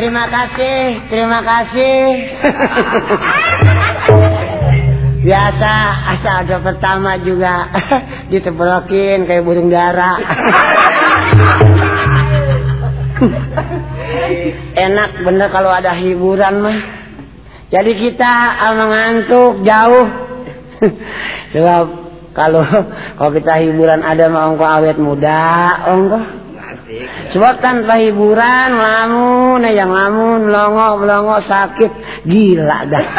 terima kasih, terima kasih. Biasa asal ada pertama juga ditebrokin kayak burung dara. Enak bener kalau ada hiburan mah. Jadi kita mengantuk jauh. Sebab kalau kalau kita hiburan ada mau awet muda, engkau. Sebab tanpa hiburan lamun eh, yang lamun melongo melongo sakit gila dah.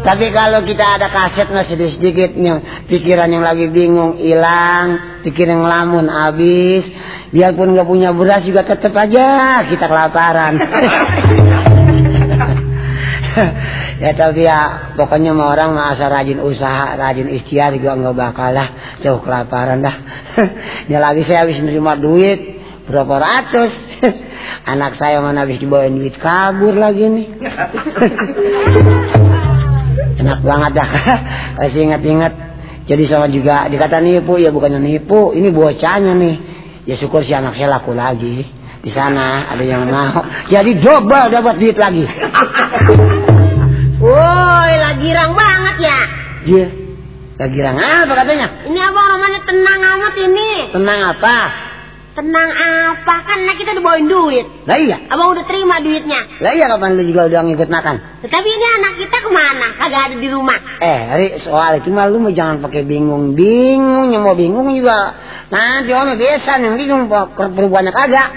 Tapi kalau kita ada kaset nggak sedikit sedikitnya pikiran yang lagi bingung hilang, pikiran yang lamun habis, biarpun nggak punya beras juga tetap aja kita kelaparan. ya tapi ya pokoknya mau orang mah asal rajin usaha, rajin ikhtiar juga nggak bakal lah jauh kelaparan dah. ya lagi saya habis nerima duit berapa ratus. Anak saya mana habis dibawain duit kabur lagi nih. Enak banget dah. Kasih ingat-ingat. Jadi sama juga dikata nipu ya bukannya nipu, ini bocahnya nih. Ya syukur si anak saya laku lagi. Di sana ada yang mau. Jadi double dapat duit lagi. Woi, lagi girang banget ya. Dia lagi girang apa katanya? Ini abang namanya tenang amat ini. Tenang apa? Tenang apa? Kan anak kita udah bawain duit. Lah iya. Abang udah terima duitnya. Lah iya kapan lu juga udah ngikut makan? Tetapi ini anak kita ke mana? Kagak ada di rumah. Eh, hari soal itu mah lu mah jangan pakai bingung-bingung, yang mau bingung juga nanti ono desa yang bingung perubahannya kagak.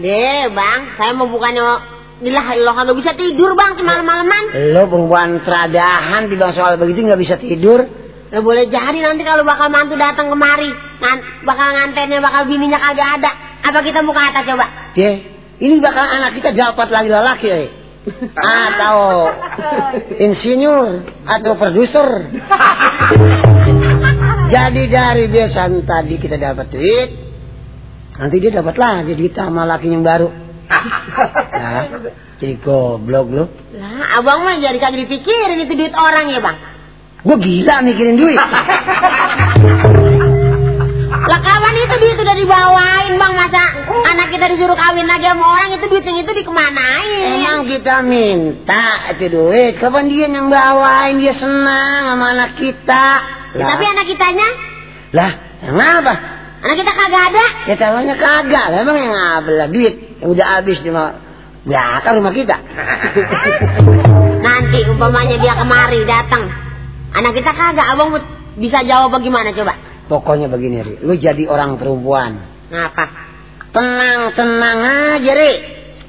Deh bang, saya mau bukannya Lo kagak bisa tidur bang semalam-malaman. Lo perempuan teradahan tiba soal begitu nggak bisa tidur. Lo boleh jadi nanti kalau bakal mantu datang kemari, ngan, bakal ngantennya bakal bininya kagak ada. Apa kita mau ke atas coba? Dia, ini bakal anak kita dapat lagi laki eh. atau insinyur atau produser. Jadi dari besan tadi kita dapat duit, nanti dia dapat lagi duit sama laki yang baru. Nah, jadi goblok lu. Lah, abang mah jadi kagak dipikirin itu duit orang ya bang. Gue gila mikirin duit. Lah kawan itu duit udah dibawain bang masa anak kita disuruh kawin lagi sama orang itu duit yang itu dikemanain? Emang kita minta itu duit, kapan dia yang bawain dia senang sama anak kita. Ya, tapi anak kitanya? Lah, kenapa? Anak kita kagak ada? Ya tahunya kagak, emang yang ngabel lah duit yang udah habis di belakang rumah kita. Nanti umpamanya dia kemari datang, anak kita kagak, abang bisa jawab bagaimana coba? Pokoknya begini, Ri. Lu jadi orang perempuan. Ngapa? Tenang, tenang aja, Ri.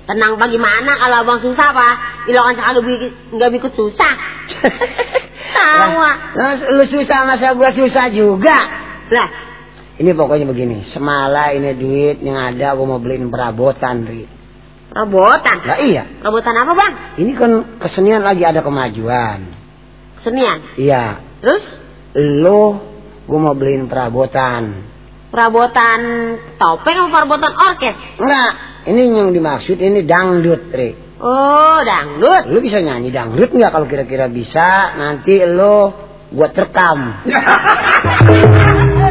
Tenang bagaimana kalau abang susah apa? Ilokan kagak nggak ikut susah. Lah, lu susah masa gua susah juga. Lah, ini pokoknya begini, semala ini duit yang ada gua mau beliin perabotan, Ri. Perabotan? Lah iya. Perabotan apa, Bang? Ini kan kesenian lagi ada kemajuan. Kesenian? Iya. Terus? Lo gua mau beliin perabotan. Perabotan topeng apa perabotan orkes? Enggak, ini yang dimaksud ini dangdut, Ri. Oh, dangdut. Lu bisa nyanyi dangdut nggak kalau kira-kira bisa? Nanti lo buat rekam.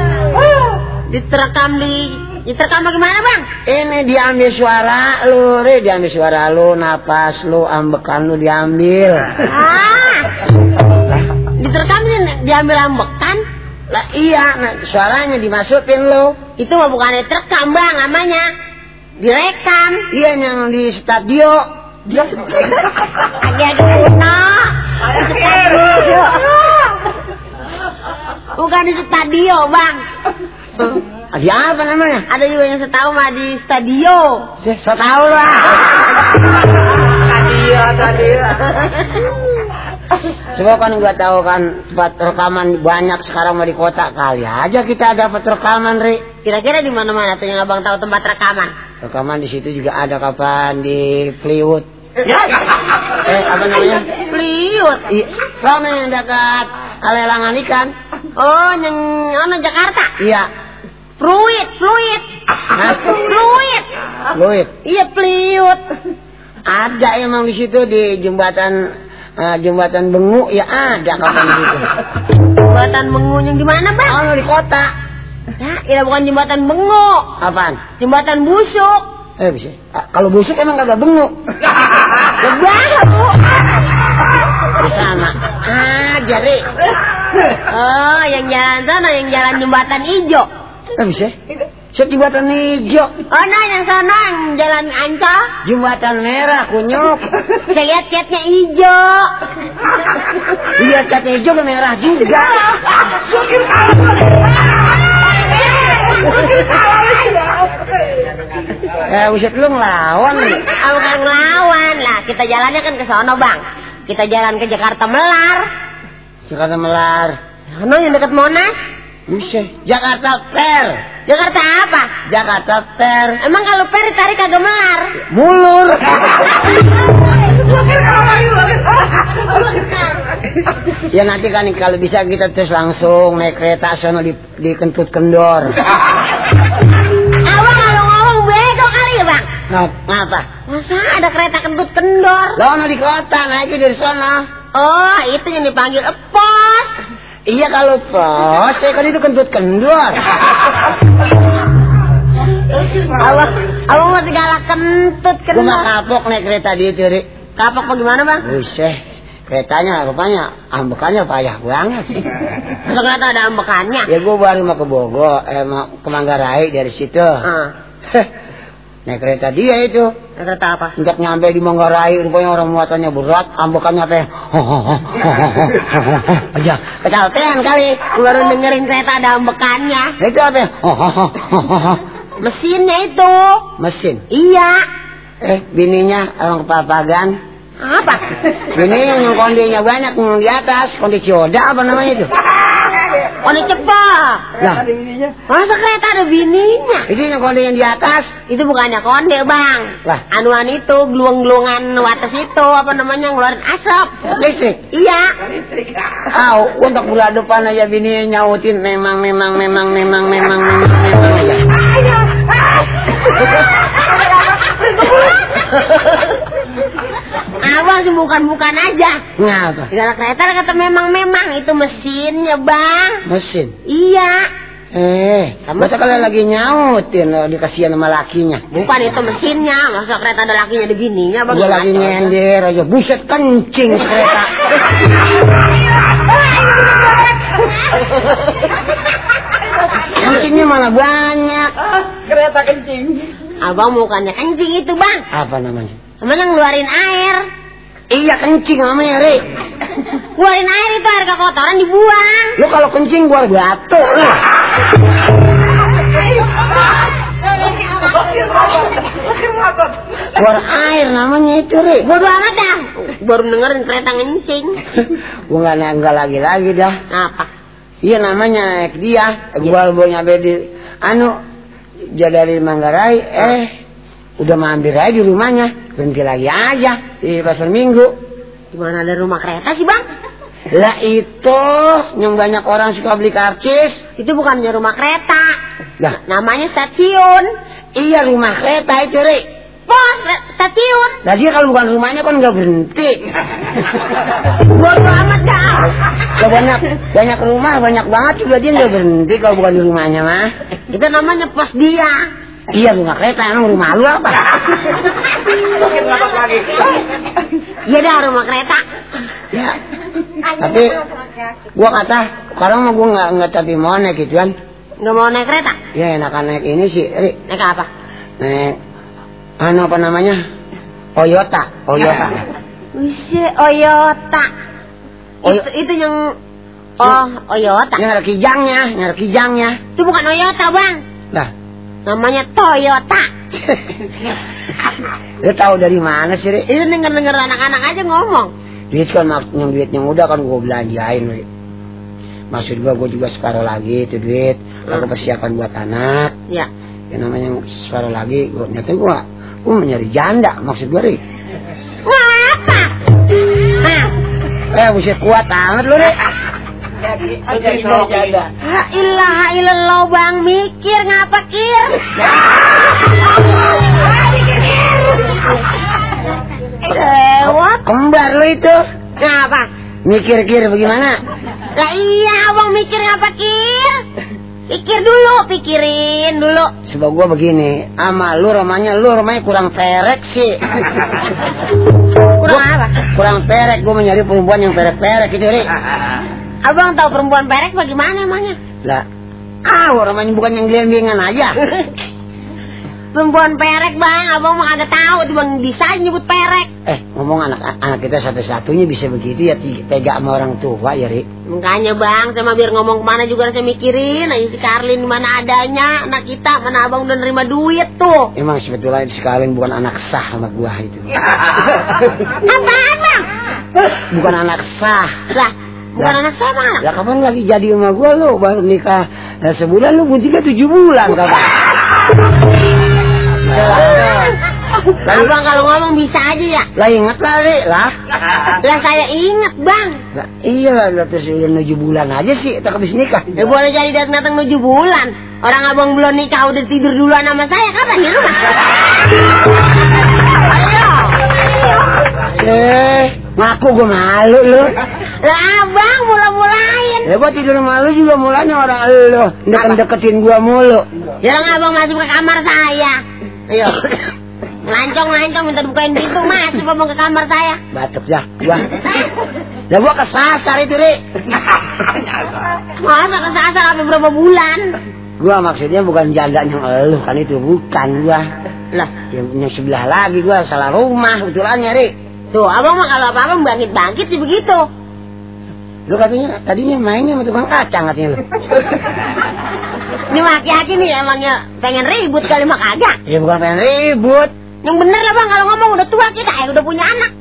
Diterekam di diterekam bagaimana, Bang? Ini diambil suara lu, Ri, diambil suara lu, napas lu, ambekan lu diambil. Ah. Diterekam diambil ambekan? Lah iya, nah, suaranya dimasukin lo. Itu mah bukan diterekam, Bang, namanya. Direkam. Iya, yang di studio. Dia ada kuno. Di studio. Bukan di studio, Bang. Di apa namanya? Ada juga yang setahu mah di studio. Saya tahu lah. Studio, studio. Sebab kan gua tahu kan tempat rekaman banyak sekarang mau di kota kali aja kita dapat rekaman, Ri. Kira-kira di mana-mana tuh yang abang tahu tempat rekaman? Rekaman di situ juga ada kapan di Plywood. eh apa namanya? Iya, sana yang dekat Alelangan ikan. Oh, yang ono Jakarta. Iya. Fluid, fluid. Fluid. Fluid. Iya, Plywood. Ada emang di situ di jembatan uh, jembatan Bengu ya ada kapan di situ. Jembatan Bengu yang di mana, Bang? Oh, di kota. Ya, ini bukan jembatan Bengu. Apaan? Jembatan Busuk. Eh bisa. Ah, kalau busuk emang kagak benguk. Banget bu. Di sana. Aja, Ri. Oh, yang jalan sana, yang jalan jembatan hijau. Eh bisa. Saya jembatan hijau. Oh, nah yang sana, yang jalan ancol. Jembatan merah, kunyuk. Saya lihat catnya hijau. Lihat catnya hijau ke merah juga. Eh, buset lu ngelawan nih. Ah, bukan ngelawan lah. Kita jalannya kan ke sono bang. Kita jalan ke Jakarta Melar. Jakarta Melar. Sono yang dekat Monas. Bisa. Jakarta Fair. Jakarta apa? Jakarta Fair. Emang kalau per tarik kagak melar? Mulur. ya nanti kan kalau bisa kita terus langsung naik kereta sono di, di kentut kendor. Abang kalau ngomong bego kali ya bang. Ngap, ngapa? Masa ada kereta kentut kendor? Lono di kota naiknya dari sana. Oh, itu yang dipanggil epos. Iya kalau pos, saya kan itu kentut kendor. Abang, abang mau segala kentut Gue mah kendor. kapok naik kereta di itu, Ri. Kapok bagaimana bang? Buset, keretanya rupanya ambekannya payah banget sih. Kereta ada ambekannya? Ya gue baru mau ke Bogor, eh mau ke Manggarai dari situ. Ah, naik kereta dia itu. kereta apa? Sejak nyampe di Manggarai, rupanya orang muatannya berat, ambekannya apa? Aja, kecapean kali. Baru dengerin kereta ada ambekannya. Itu apa? Mesinnya itu. Mesin. Iya. Eh, bininya orang kepapagan. Apa? Bini yang kondenya banyak yang di atas, kondi cioda apa namanya itu? Ini cepat. Lah, Masa kereta ada bininya? itu yang konde yang di atas. Itu bukannya konde bang. Lah. Anuan itu, geluang-geluangan wates itu, apa namanya, ngeluarin asap. Listrik. Iya. Tahu, untuk bulan depan aja bini nyautin memang memang memang memang memang memang memang aja. Abang sih bukan-bukan aja. Ngapa? Di dalam kereta kata memang-memang itu mesinnya bang. Mesin. Iya. Eh, masa kalau lagi nyautin lo dikasihan sama lakinya. Bukan itu mesinnya. Masa kereta ada lakinya ada bininya bang. Gua lagi nyender aja, buset kencing kereta. Kencingnya malah banyak. Kereta kencing. Abang bukannya kencing itu bang. Apa namanya? Sebenarnya ngeluarin air. Iya kencing namanya, Ri. Ngeluarin air itu air kekotoran dibuang. Lu kalau kencing batuk lu. Keluar air namanya itu, Ri. Bodoh amat dah. Baru dengerin kereta ngencing. Gua nggak nggak lagi-lagi dah. Apa? Iya namanya naik dia. Gua baru nyampe di anu jadi dari Manggarai eh udah mampir aja di rumahnya berhenti lagi aja di pasar minggu Gimana ada rumah kereta sih bang? lah itu yang banyak orang suka beli karcis Itu bukannya rumah kereta. lah Namanya stasiun. iya rumah kereta itu Ri Pos, re- stasiun. lah dia kalau bukan rumahnya kan nggak berhenti Bodoh amat dah. Lah banyak banyak rumah banyak banget juga dia nggak berhenti kalau bukan di rumahnya mah Itu namanya pos dia. Iya rumah kereta emang rumah lu apa Iya dah rumah kereta. ya tapi gua kata sekarang mah gua nggak nggak tapi mau naik gituan Nggak mau naik kereta? ya enakan naik ini sih Ri Naik apa? naik anu apa namanya Toyota Toyota Wih, Oyota. Oyo- Itu, itu yang Oh, Oyota. yang ada kijangnya yang ada kijangnya Itu bukan Oyota, Bang. lah Namanya Toyota. lu tahu dari mana sih Itu denger-denger anak-anak aja ngomong. duit kan mak- yang duit yang udah kan gua belanjain Ri maksud gua gua juga separuh lagi itu duit aku persiapan buat anak Ya. yang namanya separuh lagi gua nyata gua gua mau nyari janda maksud gua Ri Ngapa? Nah, eh buset kuat amat lu Ri La ilaha illallah bang mikir ngapa kir? Lewat kembar lu itu ngapa? mikir-kir bagaimana Lah iya abang mikir ngapa kir? Pikir dulu, pikirin dulu. Sebab gua begini, ama lu romanya lu romanya kurang perek sih. Kurang apa? kurang perek, gua mencari perempuan yang perek-perek gitu, Ri. Abang tahu perempuan perek bagaimana emangnya? Lah, ah romanya bukan yang gelendengan aja. Perempuan perek bang, abang mah kagak tahu tuh bang bisa nyebut perek. Eh, ngomong anak anak kita satu-satunya bisa begitu ya tega sama orang tua ya, Ri. Makanya bang, sama biar ngomong ke mana juga saya mikirin aja si Karlin mana adanya anak kita, mana abang udah nerima duit tuh. Emang sebetulnya sekalian bukan anak sah sama gua itu. Apaan bang? Bukan anak sah. Lah, bukan anak saya bang. Ya kapan lagi jadi sama gua lu baru nikah ya, sebulan lu buntinya tujuh bulan kapan? Abang kalau ngomong bisa aja ya. Lah inget lah Ri, lah. Lah saya inget bang. Lah iya lah terus udah tujuh bulan aja sih kita habis nikah. Ya boleh jadi datang datang tujuh bulan. Orang abang belum nikah udah tidur duluan sama saya kapan di rumah? Ayo. Eh, ngaku gua malu lu. Lah abang mula-mulain. Ya gua tidur sama lu juga mulanya orang lu deket-deketin gua mulu. Jangan abang masuk ke kamar saya. Ayo. Ngelancong minta bukain pintu masuk abang ke kamar saya. Batuk ya, gua. Ya gua kesasar itu, Ri. Masa kesasar sampai berapa bulan? Gua maksudnya bukan jandanya lu kan itu bukan gua. Lah, yang, yang sebelah lagi gua salah rumah betulannya, Ri. Tuh abang mah kalau apa-apa bangkit-bangkit sih begitu. Lu katanya tadinya mainnya sama tukang kacang katanya lu. Ini laki-laki nih emangnya pengen ribut kali mah kagak. Ya bukan pengen ribut. Yang bener lah bang kalau ngomong udah tua kita eh udah punya anak.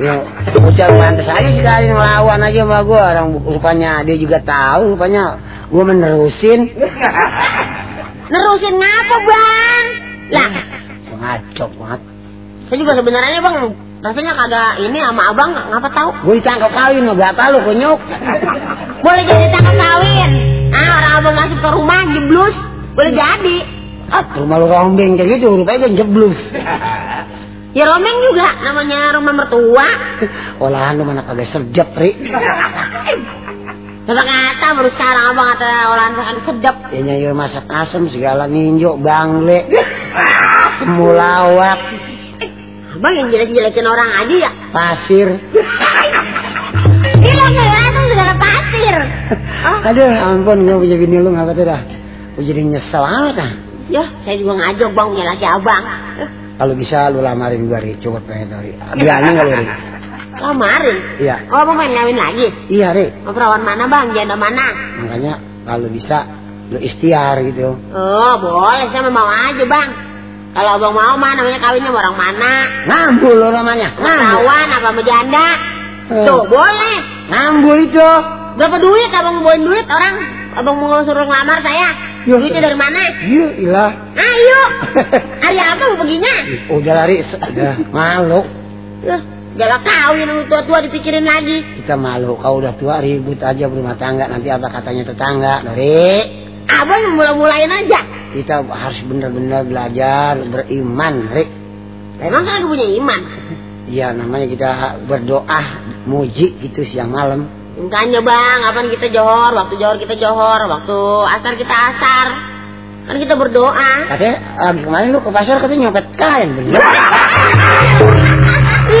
Ya, bocah pantas aja sekali ngelawan aja sama gua. Orang rupanya dia juga tahu, rupanya gua menerusin. Nerusin ngapa bang? Lah, Ngaco banget. saya juga sebenarnya bang rasanya kagak ini sama abang ngapa tahu? Gua ditangkap kawin sama bapak lu kunyuk. Boleh jadi tangkap kawin. Ah orang abang masuk ke rumah jeblus boleh jadi. Ah, rumah lu rombeng kayak gitu, rupanya gua jeblus. Ya romeng juga namanya rumah mertua. Olahan lu mana kagak sedap, Ri. Coba kata baru sekarang abang kata olahan makan sedap. Ya nyayur masak asem segala ninjo, bangle, mulawak, Abang yang jelek-jelekin orang aja ya. pasir. Gila gila itu segala pasir. Oh, Aduh, ampun gua punya bini lu ngapa tuh dah. Gua jadi nyesel amat ah. ya saya juga ngajak bang punya laki abang. Kalau bisa lu lamarin gua, Ri. Coba pengen Ri. Berani nggak lu, Ri? Lamarin. Iya. Oh abang pengen ngawin lagi? Iya, Ri. Mau perawan mana bang? Janda mana? Makanya kalau bisa lu ikhtiar gitu. Oh boleh saya mau aja bang. Kalau abang mau mah namanya kawinnya orang mana? Ngambul lu namanya. Ngambul. Apa sama janda? Eh. Tuh boleh. Ngambul itu. Berapa duit abang mau bawain duit orang? Abang mau suruh ngelamar saya? Ya. Duitnya dari mana? Iya, ilah. Ayo. Hari apa mau perginya? Udah lari, udah malu. Eh, Jalan kawin lu tua-tua dipikirin lagi. Kita malu, kau udah tua ribut aja berumah tangga nanti apa katanya tetangga, Ri. Abang yang mulai-mulain aja. Kita harus benar-benar belajar beriman, Ri. Emang kan punya iman. Iya, namanya kita berdoa muji gitu siang malam. Makanya bang, kapan kita johor, waktu johor kita johor, waktu asar kita asar. Kan kita berdoa. Katanya abis kemarin lu ke pasar katanya nyopet kain, bener?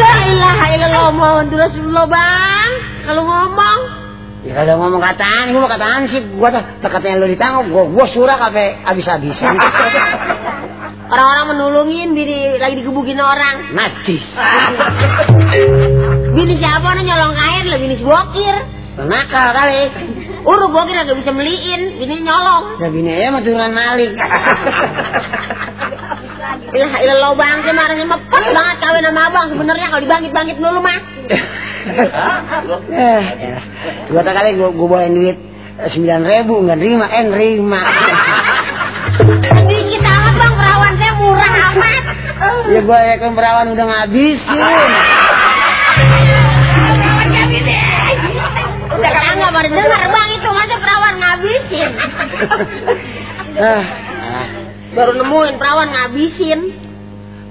La ilaha illallah Muhammad Rasulullah bang. Kalau ngomong. Ya kalau ngomong kataan, gua mau kataan sih, gua tuh katanya lu ditangkap, gua gua surah kape abis-abisan. Orang-orang menulungin bini lagi digebukin orang. Najis. Bini siapa nih nyolong kain lah bini bokir. Nakal kali. Uru bokir agak bisa beliin, bini nyolong. Ya bini ya mah turunan maling. Ilah ilah bang, saya marahnya pas banget kawin sama abang. Sebenarnya kalau dibangkit-bangkit dulu mah. Eh, ya. Gua tak kali gua, gua bawain duit sembilan ribu nggak nerima, eh nerima. Dikit amat bang, perawan saya murah amat. ya gua ya kan perawan udah ngabisin. Tetangga baru dengar bang itu masa perawan ngabisin. Ah. Baru nemuin perawan ngabisin.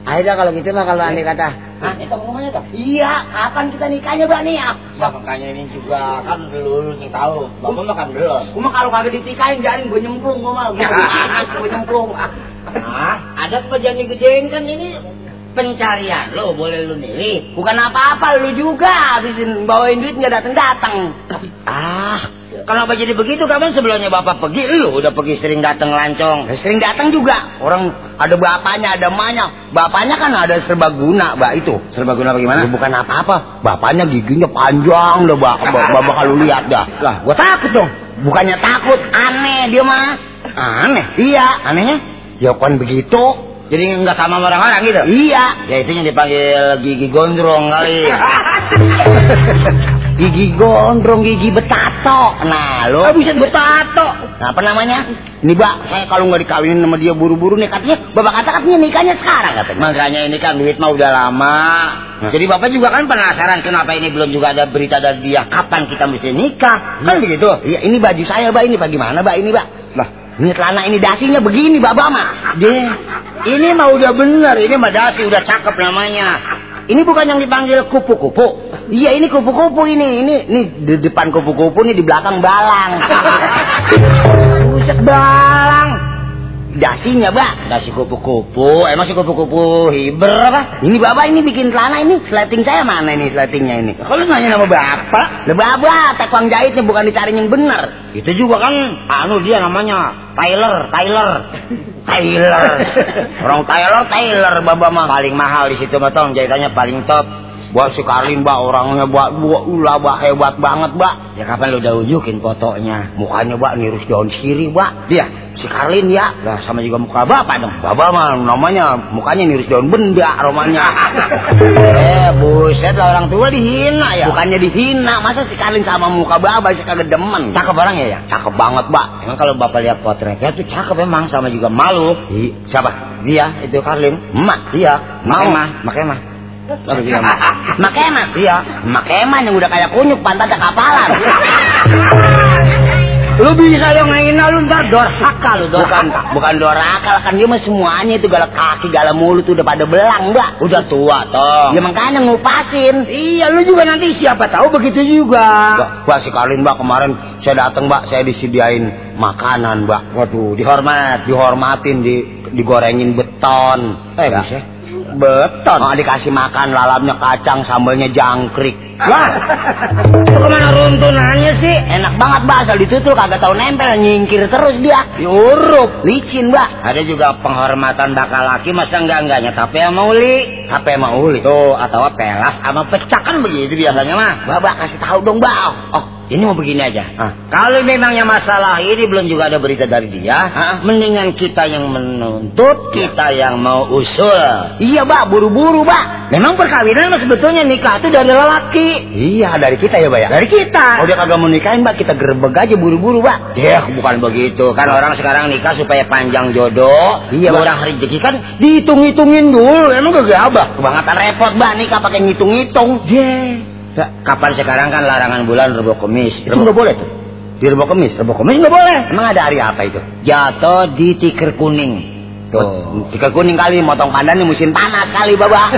Ayo dah kalau gitu mah kalau andai kata Hah, itu rumahnya tuh? Iya, kapan kita nikahnya, Mbak nih? Ya, makanya ini juga kan dulu lu nih tahu. Bapak mah kan belum. Gua kagak kagak ditikahin jaring gue nyemplung gua mah. Gue nyemplung. Ah, ada pejangan gedein kan ini pencarian lo boleh lu milih bukan apa-apa lu juga habisin bawain duit nggak datang datang ah kenapa jadi begitu kapan sebelumnya bapak pergi lu udah pergi sering datang lancong. Sering datang juga. Orang ada bapaknya ada emaknya. Bapaknya kan ada serbaguna mbak itu. Serbaguna bagaimana? Ya, bukan apa-apa. Bapaknya giginya panjang dah mbak. Bapak kalau lihat dah. Lah gua takut dong. Bukannya takut aneh dia mah. Aneh? Iya. Anehnya? Ya kan begitu. Jadi nggak sama orang-orang gitu? Iya. Ya itu yang dipanggil gigi gondrong kali. gigi gondrong, gigi betato. Nah, lo oh, bisa betato. Nah, apa namanya? Ini, Mbak, saya kalau nggak dikawinin sama dia buru-buru nih katanya, Bapak kata katanya nikahnya sekarang katanya. Makanya ini kan duit mah udah lama. Nah. Jadi Bapak juga kan penasaran kenapa ini belum juga ada berita dari dia kapan kita mesti nikah. Kan begitu? Iya, ini baju saya, Mbak. Ini bagaimana, Mbak? Ini, Mbak. Lah, ini celana ini dasinya begini, Bapak mah. Dia, ini mah udah bener, ini mah dasi udah cakep namanya. Ini bukan yang dipanggil kupu-kupu. Iya ini kupu-kupu ini. Ini ini di depan kupu-kupu ini di belakang balang. Buset balang. Dasinya, Mbak. Dasi kupu-kupu. Emang si kupu-kupu hiber apa? Ini Bapak ini bikin celana ini. Sleting saya mana ini sletingnya ini? Kalau nanya nama Bapak? Le Bapak, tekong jahitnya bukan dicari yang benar. Itu juga kan anu dia namanya Tyler, Tyler. Taylor. Orang Taylor Taylor baba mah paling mahal di situ mah jahitannya paling top. Buat si Karlin mbak orangnya buat buat ulah mbak hebat banget mbak. Ya kapan lu udah unjukin fotonya? Mukanya mbak nirus daun siri mbak. Dia si Karlin ya. Lah sama juga muka bapak dong. Bapak mah namanya mukanya nirus daun benda romanya. eh buset lah orang tua dihina ya. Bukannya dihina, masa si Karlin sama muka bapak sih kagak demen. Cakep orangnya ya? Cakep banget mbak. Emang kalau bapak lihat potretnya tuh cakep emang sama juga malu. Siapa? Dia itu Karlin. Emak. Iya. Mau mah, makanya mah. Lalu dia Makeman? Iya. Makeman yang udah kayak kunyuk pantatnya kapalan. lu bisa dong ngehina lu ntar dorhaka lu bukan bukan dorhaka kan dia mah semuanya itu galak kaki galak mulut udah pada belang mbak. Udah tua toh. Ya makanya ngupasin. Iya lu juga nanti siapa tahu begitu juga. Mbak, mbak si Kalin mbak kemarin saya datang mbak saya disediain makanan mbak. Waduh dihormat dihormatin di digorengin beton. Eh bisa beton oh, dikasih makan lalapnya kacang sambalnya jangkrik Wah, itu ke mana runtunannya sih? Enak banget mbak, asal ditutup kagak tahu nempel, nyingkir terus dia. Diurup, licin mbak. Ada juga penghormatan bakal laki, masa enggak enggaknya tapi sama uli. Tapi sama uli. Tuh, atau pelas sama pecah kan begitu biasanya mah. Mbak, kasih tahu dong mbak. Oh, ini mau begini aja. Ah. Kalau memangnya masalah ini belum juga ada berita dari dia, ah. mendingan kita yang menuntut, kita yang mau usul. Iya, Mbak, buru-buru, Mbak. Memang perkawinan sebetulnya nikah itu dari lelaki. Iya, dari kita ya, Mbak ya? Dari kita. Oh, dia kagak mau nikahin, Mbak, kita gerbek aja buru-buru, Mbak. Ya, bukan begitu. Kan orang sekarang nikah supaya panjang jodoh. Iya, orang rezeki kan dihitung-hitungin dulu. Emang gak abah? Kebangetan repot, Mbak, nikah pakai ngitung-ngitung. Yeah. Kapan sekarang kan larangan bulan rebo kemis. Itu nggak boleh tuh. Di rebo kemis, rebo kemis nggak boleh. Emang ada hari apa itu? Jatuh di tikar kuning. Tuh, tikar kuning kali, motong pandannya musim panas kali, Baba.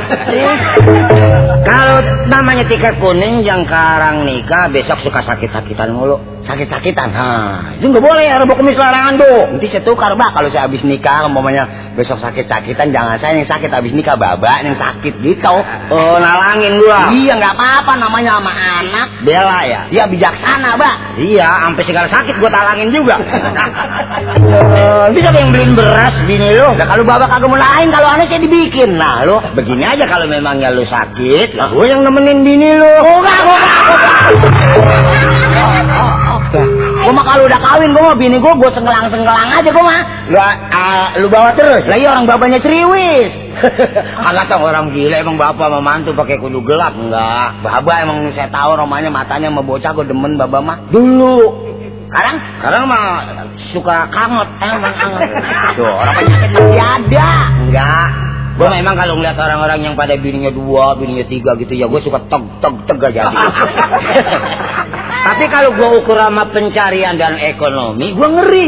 Kalau namanya tikar kuning yang karang nikah besok suka sakit-sakitan mulu. Sakit-sakitan. Nah, itu nggak boleh ya, rebo kemis larangan tuh. Nanti saya tukar, Mbak, kalau saya habis nikah, umpamanya besok sakit-sakitan, jangan saya yang sakit habis nikah, Baba yang sakit gitu. Oh, nalangin gua. Iya, nggak apa-apa namanya sama anak. Bela ya? Iya, bijaksana, Mbak. Iya, sampai segala sakit gua talangin juga. Bisa yang beliin beras bini lu. Nah, kalau Baba kagak mau lain, kalau aneh saya dibikin. Nah, lu begini aja kalau memangnya lu sakit, lah gua yang nemenin bini lu. Enggak, enggak, Gue mah kalau udah kawin, gue mah bini gue, gue senggelang-senggelang aja gue mah. Lu, uh, lu bawa terus? Lah iya orang babanya ceriwis. Kagak tau orang gila emang bapak sama mantu pakai kudu gelap enggak? Baba emang saya tahu romanya matanya sama bocah gue demen baba mah. Dulu. Sekarang? Sekarang mah suka kangot, emang kangot. Tuh, orang penyakit masih ada. Enggak. Gue memang kalau ngeliat orang-orang yang pada bininya dua, bininya tiga gitu ya, gue suka teg teg teg aja. Tapi kalau gue ukur sama pencarian dan ekonomi, gue ngeri.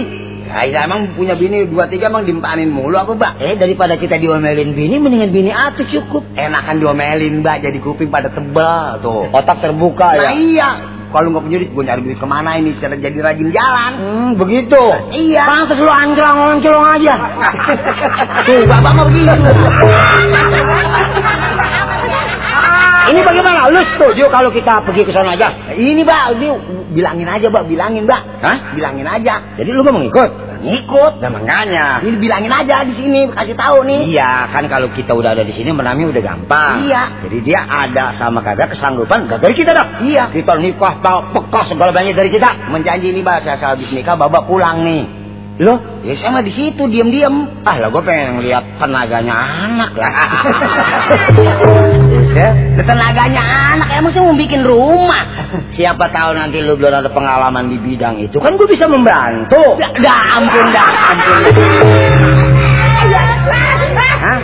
Aida emang punya bini dua tiga emang dimpanin mulu apa mbak? Eh daripada kita diomelin bini mendingan bini atuh cukup. Enakan diomelin mbak jadi kuping pada tebal tuh. Otak terbuka Nah ya. iya, kalau nggak punya duit, gue nyari duit ke mana ini? Cara jadi rajin jalan. Hmm, begitu. Iya. Pantes lu anjlang loncolong aja. Tuh, bapak mah begitu. Ini bagaimana? Lu setuju kalau kita pergi ke sana aja? Ini mbak, ini bilangin aja mbak, bilangin mbak. Hah? Bilangin aja. Jadi lu gak mau ngikut? Ngikut. Nah makanya. Ini bilangin aja di sini, kasih tahu nih. Iya, kan kalau kita udah ada di sini menangnya udah gampang. Iya. Jadi dia ada sama kagak kesanggupan gak dari kita dah. Iya. Kita nikah pak pekah segala banyak dari kita. Menjanji mbak, saya habis nikah, bapak pulang nih. Loh? Ya saya mah di situ diem-diem. Ah lah gue pengen lihat tenaganya anak lah. Ya, tenaganya anak emang saya mau bikin rumah. Siapa tahu nanti lu belum ada pengalaman di bidang itu kan gue bisa membantu. Dah ampun dah, ampun. Hah?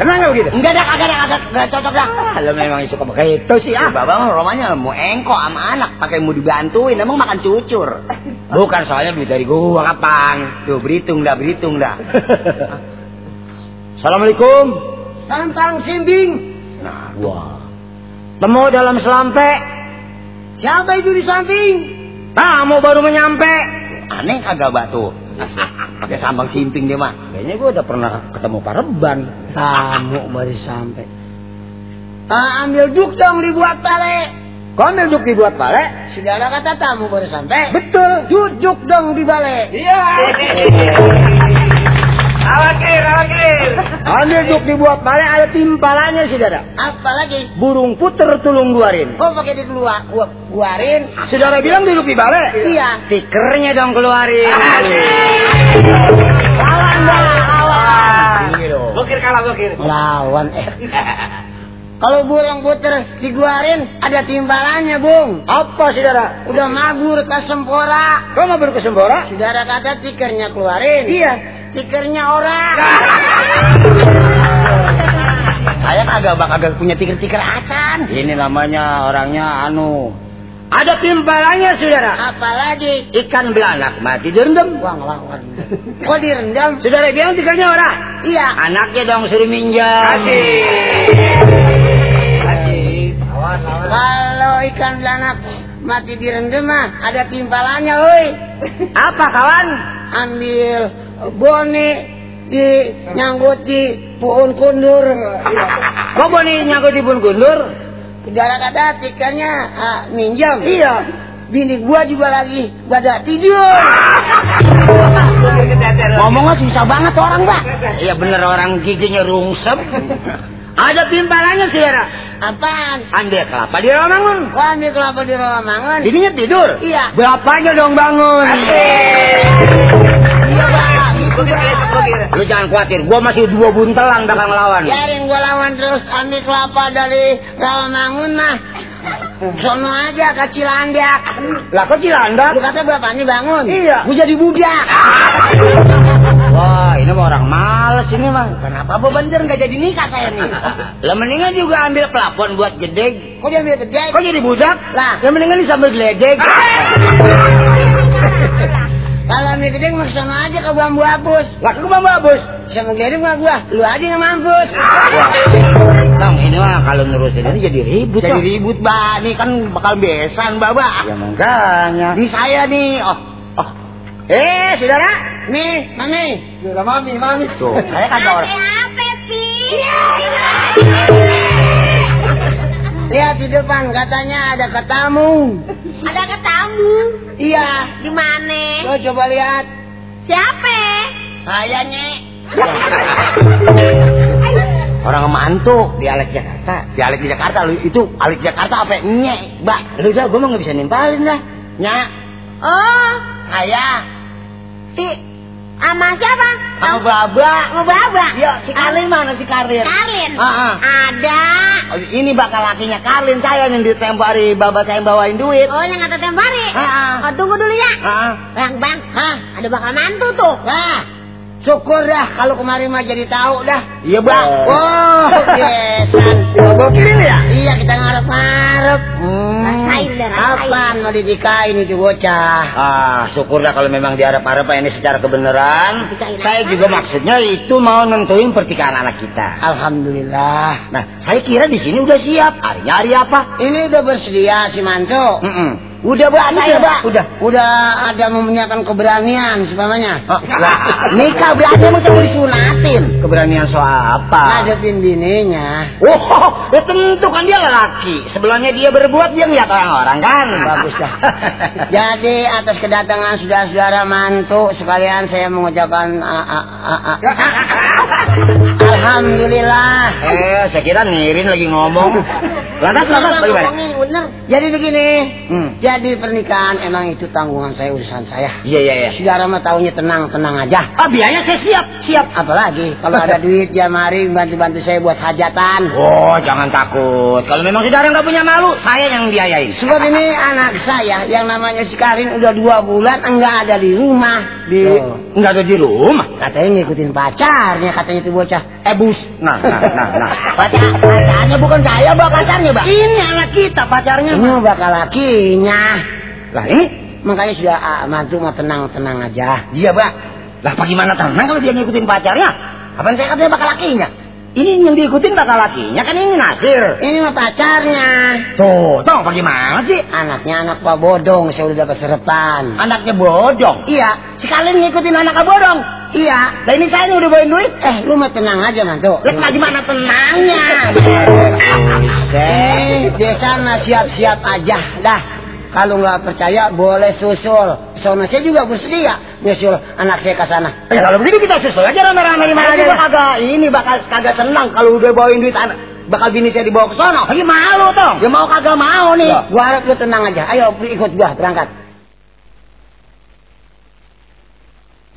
Kenapa nggak begitu? Enggak dah, kagak dah, kagak kagak cocok dah. Ah, lu memang suka begitu sih Ah, bapak mah rumahnya mau engko sama anak, pakai mau dibantuin, emang makan cucur. Bukan soalnya duit dari gua kapan. Tuh berhitung dah, berhitung dah. Assalamualaikum. Tantang simbing. Nah, wah. Temu dalam selampe. Siapa itu di samping? Tamu baru menyampe. Aneh kagak batu. Pakai sambang simping dia mah. Kayaknya gua udah pernah ketemu Pak Reban. Tamu baru sampai. Ah, ambil duk dong dibuat pale. Kau ambil duk dibuat pale? Saudara kata tamu baru sampai. Betul. Duduk dong di balik. Iya. Awakir, awakir. Ambil duk dibuat pale ada timpalannya saudara. Apa lagi? Burung puter tulung duarin. Kok pakai dikeluar? Gua keluarin. Saudara bilang duduk di bale? Iya. Tikernya dong keluarin. Lawan dah, lawan. Bokir kalah bokir. Lawan eh. Kalau burung puter diguarin ada timbalannya, Bung. Apa saudara? Udah mabur ke sempora. Kau mau ke Sembora? Saudara kata tikernya keluarin. Iya. Tikernya orang. Saya kagak bak kagak punya tiker-tiker acan. Ini namanya orangnya anu. Ada timpalannya saudara. Apalagi Ikan belanak mati direndam. Wah ngelawan. Kok direndam? Saudara bilang tikernya orang. Iya. Anaknya dong suruh minjam. Kalau ikan belanak mati direndam mah ada timpalannya, woi. Apa kawan? Ambil bone di nyangkut di pohon kundur. Kok boni nyangkut di pun gundur? Saudara kata tikernya ah, minjam. Iya. Bini gua juga lagi pada tidur. Ngomongnya susah banget orang, Pak. Iya bener orang giginya rungsep. Ada timpalannya saudara. Apaan? Ambil kelapa di Rawamangun. Kok ambil kelapa di Rawamangun? Bininya tidur. Iya. Bapaknya dong bangun. Iya, Pak. Lu jangan khawatir, gua masih dua buntelan bakal ngelawan. Biarin gua lawan terus ambil kelapa dari Rawamangun mah. Sono aja ke Cilandak. Lah kok Cilandak? Lu kata bapaknya bangun. Iya. Gua jadi budak. Wah, ini mah orang males ini mah. Kenapa beban nggak jadi nikah saya nih? Lah mendingan juga ambil pelapon buat jedeg. Kok dia ambil gede? Kok jadi budak? Lah. Ya mendingan disambal geledek. Kalau ambil gede mah sono aja ke bambu abus. Lah ke Bang Babus. Sama gede mah gua, lu aja yang mampus. Bang, ini mah kalau nerusin ini jadi ribut. Jadi ribut, Mbak. Ini kan bakal besan, Mbak, Mbak. Ya makanya. Di saya nih. Oh, Oh. Eh, saudara. nih, mami. Sudah mami, mami. Tuh, saya kan orang. apa, Pi? Lihat di depan katanya ada ketamu. Ada ketamu. Iya. Di mana? Lo coba lihat. Siapa? Saya nyek. Orang mantu di Alek Jakarta. Di Alik di Jakarta lu itu Alik Jakarta apa nyek, Mbak? Lu udah gue mah nggak bisa nimpalin dah. Nyak, Oh, saya si sama siapa? sama Baba. Mau baba? Ya, si Karlin mana si Karlin? Karlin. Ah, ah. Ada. Oh, Ini bakal lakinya Karlin saya yang ditempo hari Baba saya yang bawain duit. Oh, yang kata tempo hari. Ah, ah. Oh, tunggu dulu ya. Ah, ah. Bang, bang. Hah? Ada bakal mantu tuh. Nah, syukur dah kalau kemarin mah jadi tahu dah. Iya, Bang. Oh, besan. Gue kirim ya? Iya, kita. Hmm. Rasain dah, rasain. Kapan mau dinikahin itu bocah? Ah, syukurlah kalau memang diharap-harap ini secara kebenaran. Saya apa? juga maksudnya itu mau nentuin pertikahan anak kita. Alhamdulillah. Nah, saya kira di sini udah siap. Harinya hari apa? Ini udah bersedia si Manto. Mm-mm. Udah Pak, saya Pak. Udah. Udah ada menyiapkan keberanian semuanya. Oh, nikah berani mau disunatin. Keberanian soal apa? Ngadepin bininya. Oh, ya tentu kan dia lelaki. Sebelumnya dia berbuat dia ngeliat orang-orang kan. Bagus dah. Jadi atas kedatangan saudara-saudara mantu sekalian saya mengucapkan a- a- a- a- Alhamdulillah. Eh, saya kira Nirin lagi ngomong. Lantas, lantas, bagaimana? bener. Jadi begini, Hmm. Jadi pernikahan emang itu tanggungan saya urusan saya. Iya, iya, iya. Saudara mah taunya tenang-tenang aja. Ah, biaya saya siap, siap. Apalagi kalau ada duit ya mari bantu-bantu saya buat hajatan. Oh, jangan takut. Kalau memang saudara nggak punya malu, saya yang biayain. Sebab ini anak saya yang namanya si Karin udah dua bulan enggak ada di rumah. Di, Tuh. nggak ada di rumah. Katanya ngikutin pacarnya katanya itu bocah. Eh bus. Nah, nah, nah, nah. Pacar, pacarnya bukan saya bang pacarnya bang. Ini anak kita pacarnya. Ini bakal lakinya. Lah ini Makanya sudah ah, mantu mah tenang-tenang aja. dia, Pak. Lah bagaimana tenang kalau dia ngikutin pacarnya? Apaan saya katanya bakal lakinya? Ini yang diikutin bakal lakinya kan ini Nasir. Ini mah pacarnya. Tuh, tuh bagaimana sih? Anaknya anak Pak Bodong, saya udah keserepan. Anaknya bodong. Iya, Sekalian ngikutin anak bodong. iya. Lah ini saya ini udah bawain duit. Eh, lu mah tenang aja mantu. Lah gimana tenangnya? Eh, di sana siap-siap aja dah. Kalau nggak percaya boleh susul. Soalnya saya juga bersedia nyusul anak saya ke sana. Ya kalau begitu kita susul aja rame-rame di mana juga kagak ini bakal kagak senang kalau udah bawain duit anak bakal bini saya dibawa ke sono. Lagi malu toh. Ya mau kagak mau nih. Loh, gua harap lu tenang aja. Ayo ikut gua berangkat.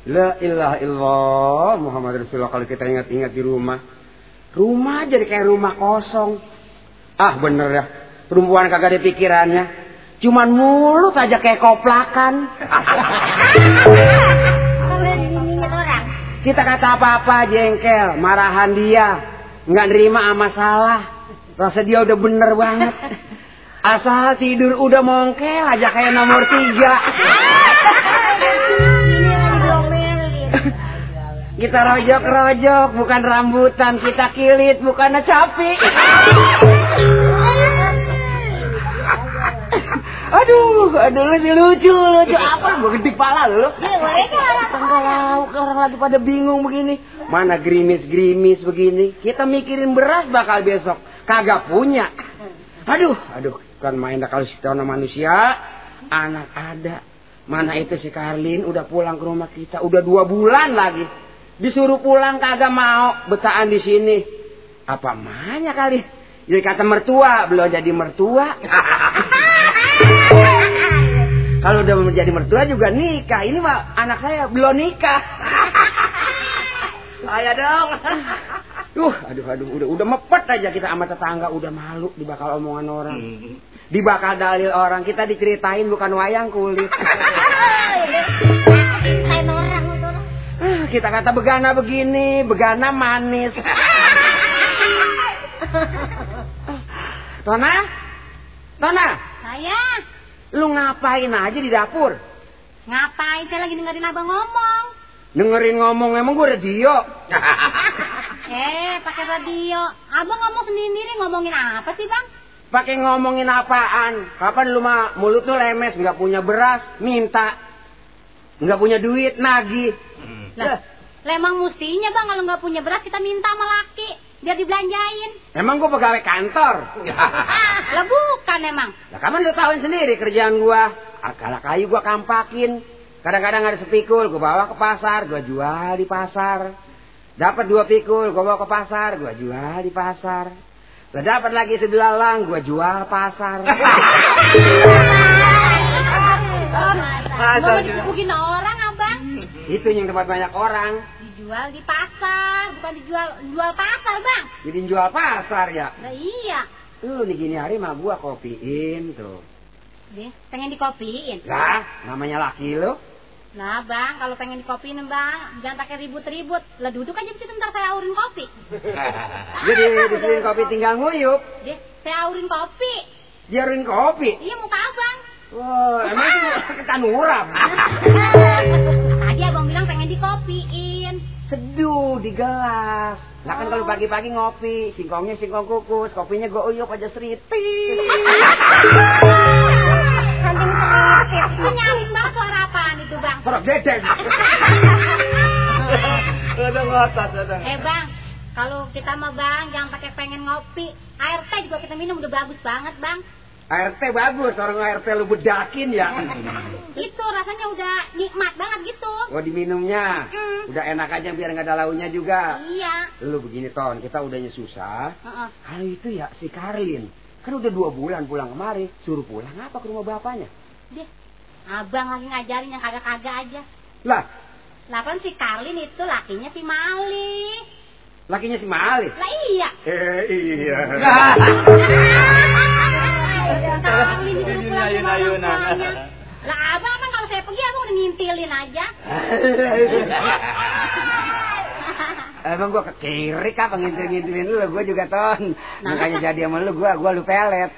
La ilaha illallah Muhammad Rasulullah kalau kita ingat-ingat di rumah. Rumah jadi kayak rumah kosong. Ah bener ya. Perempuan kagak ada pikirannya. Cuman mulut aja kayak koplakan. Kita kata apa-apa jengkel, marahan dia. Nggak nerima sama salah. Rasa dia udah bener banget. Asal tidur udah mongkel aja kayak nomor tiga. Kita rojok-rojok, bukan rambutan. Kita kilit, bukan capi. Aduh, aduh lucu, lucu, lucu. Apa? Gue gede pala lu. Dia mereka orang Kalau orang lagi pada bingung begini. Mana gerimis-gerimis begini. Kita mikirin beras bakal besok. Kagak punya. Aduh, aduh. Kan main dah kalau setono manusia. Anak ada. Mana itu si Karlin udah pulang ke rumah kita. Udah dua bulan lagi. Disuruh pulang kagak mau. Betaan di sini. Apa mahnya kali? Jadi kata mertua, belum jadi mertua. Kalau udah menjadi mertua juga nikah. Ini mah anak saya belum nikah. Saya dong. Duh, aduh, aduh, udah, udah mepet aja kita sama tetangga, udah malu dibakal omongan orang. Dibakal dalil orang, kita diceritain bukan wayang kulit. Ah, kita kata begana begini, begana manis. Tona? Tona, Saya lu ngapain aja di dapur? ngapain? Saya lagi dengerin abang ngomong. Dengerin ngomong emang gue radio. Eh, pakai radio. Abang ngomong sendiri ngomongin apa sih bang? Pakai ngomongin apaan? Kapan lu mah mulut lu lemes, nggak punya beras, minta. Nggak punya duit, nagih. Lah, lah emang mestinya bang kalau nggak punya beras kita minta sama laki biar dibelanjain. Emang gue pegawai kantor. Ah, lah bukan emang. Lah kapan lu tahuin sendiri kerjaan gua. Akala kayu gua kampakin. Kadang-kadang ada sepikul, gua bawa ke pasar, gua jual di pasar. Dapat dua pikul, gua bawa ke pasar, gua jual di pasar. Gua dapat lagi sebelalang, gua jual pasar. Mau digebukin orang? Itu yang tempat banyak orang. Dijual di pasar, bukan dijual jual pasar bang. Jadi jual pasar ya. Nah iya. Lu nih gini hari mah gua kopiin tuh. Deh, pengen dikopiin. Lah, namanya laki lu. Nah bang, kalau pengen dikopiin bang, jangan pakai ribut-ribut. Lah duduk aja di situ ntar saya aurin kopi. Jadi di sini kopi tinggal nguyup. Deh, saya aurin kopi. Jarin kopi. Iya muka abang. Wah, emang itu ketan urap. Dikopiin. Seduh di gelas. Lah kan kalau pagi-pagi ngopi, singkongnya singkong kukus, kopinya gue uyup aja seriti. Sedikit. Itu nyaring banget suara apaan itu bang? Ada ngotot, ada. Eh bang, kalau kita mah bang jangan pakai pengen ngopi. Air teh juga kita minum udah bagus banget bang. Air teh bagus, orang air teh lu bedakin ya. Itu rasanya udah nikmat banget gitu. Oh diminumnya, Mm. udah enak aja biar nggak ada launya juga. Iya. Lu begini ton, kita udahnya susah. Heeh. Kalau itu ya si Karlin, kan udah dua bulan pulang kemari, suruh pulang apa ke rumah bapaknya? Deh, abang lagi ngajarin yang kagak-kagak aja. Lah, Lah kan si Karlin itu lakinya si Mali. lakinya si Mali. Lah iya. Eh iya. Lah abang kan kalau saya pergi abang udah ngintilin aja. Emang gua ke kiri kah ngintil-ngintilin lu, gua juga ton. Makanya jadi sama lu, gua gua lu pelet.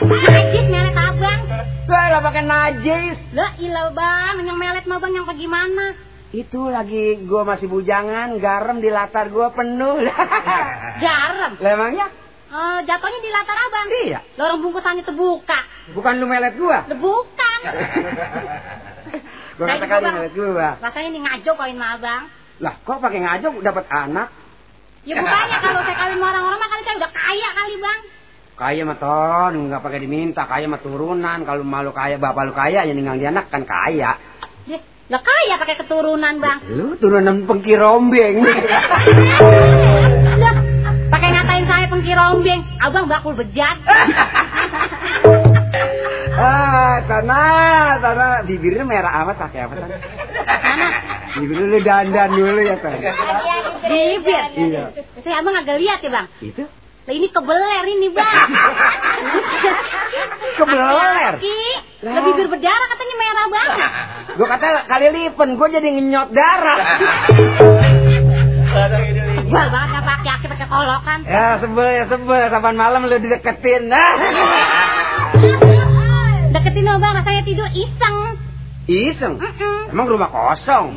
Najis melet abang. Gua lah pakai najis. Lah ilah bang, yang melet mah bang yang bagaimana? Itu lagi gua masih bujangan, garam di latar gua penuh. Garam. Lah emangnya? Eh, jatuhnya di latar abang. Iya. Lorong bungkusannya terbuka. Bukan lu melet gua. Bukan. Gua Saya kata kali melet gua. Rasanya ini ngajo kawin sama abang. Lah, kok pakai ngajak dapat anak? Ya bukannya kalau saya kawin sama orang-orang mah kali saya udah kaya kali bang. Kaya mah ton, nggak pakai diminta. Kaya mah turunan. Kalau malu kaya, bapak lu kaya, yang tinggal di anak kan kaya. Ya, lah kaya pakai keturunan bang. Lu turunan pengkirombeng. Lah, pakai ngatain saya pengkirombeng. Abang bakul bejat. ah, tanah, tanah. Bibirnya merah amat pakai apa tanah? Bibirnya lu dandan dulu ya tanah. Bibir. Iya. Saya abang agak lihat ya bang. Itu Lah ini kebeler ini bang. kebeler. Ki, lah bibir berdarah katanya merah banget. Gua kata kali lipen, gua jadi ngenyot darah. Sebel banget apa aki-aki pakai kolokan. ya sebel ya sebel, kapan malam lu dideketin. Deketin lo bang, rasanya tidur iseng. Iseng. Mm-mm. Emang rumah kosong.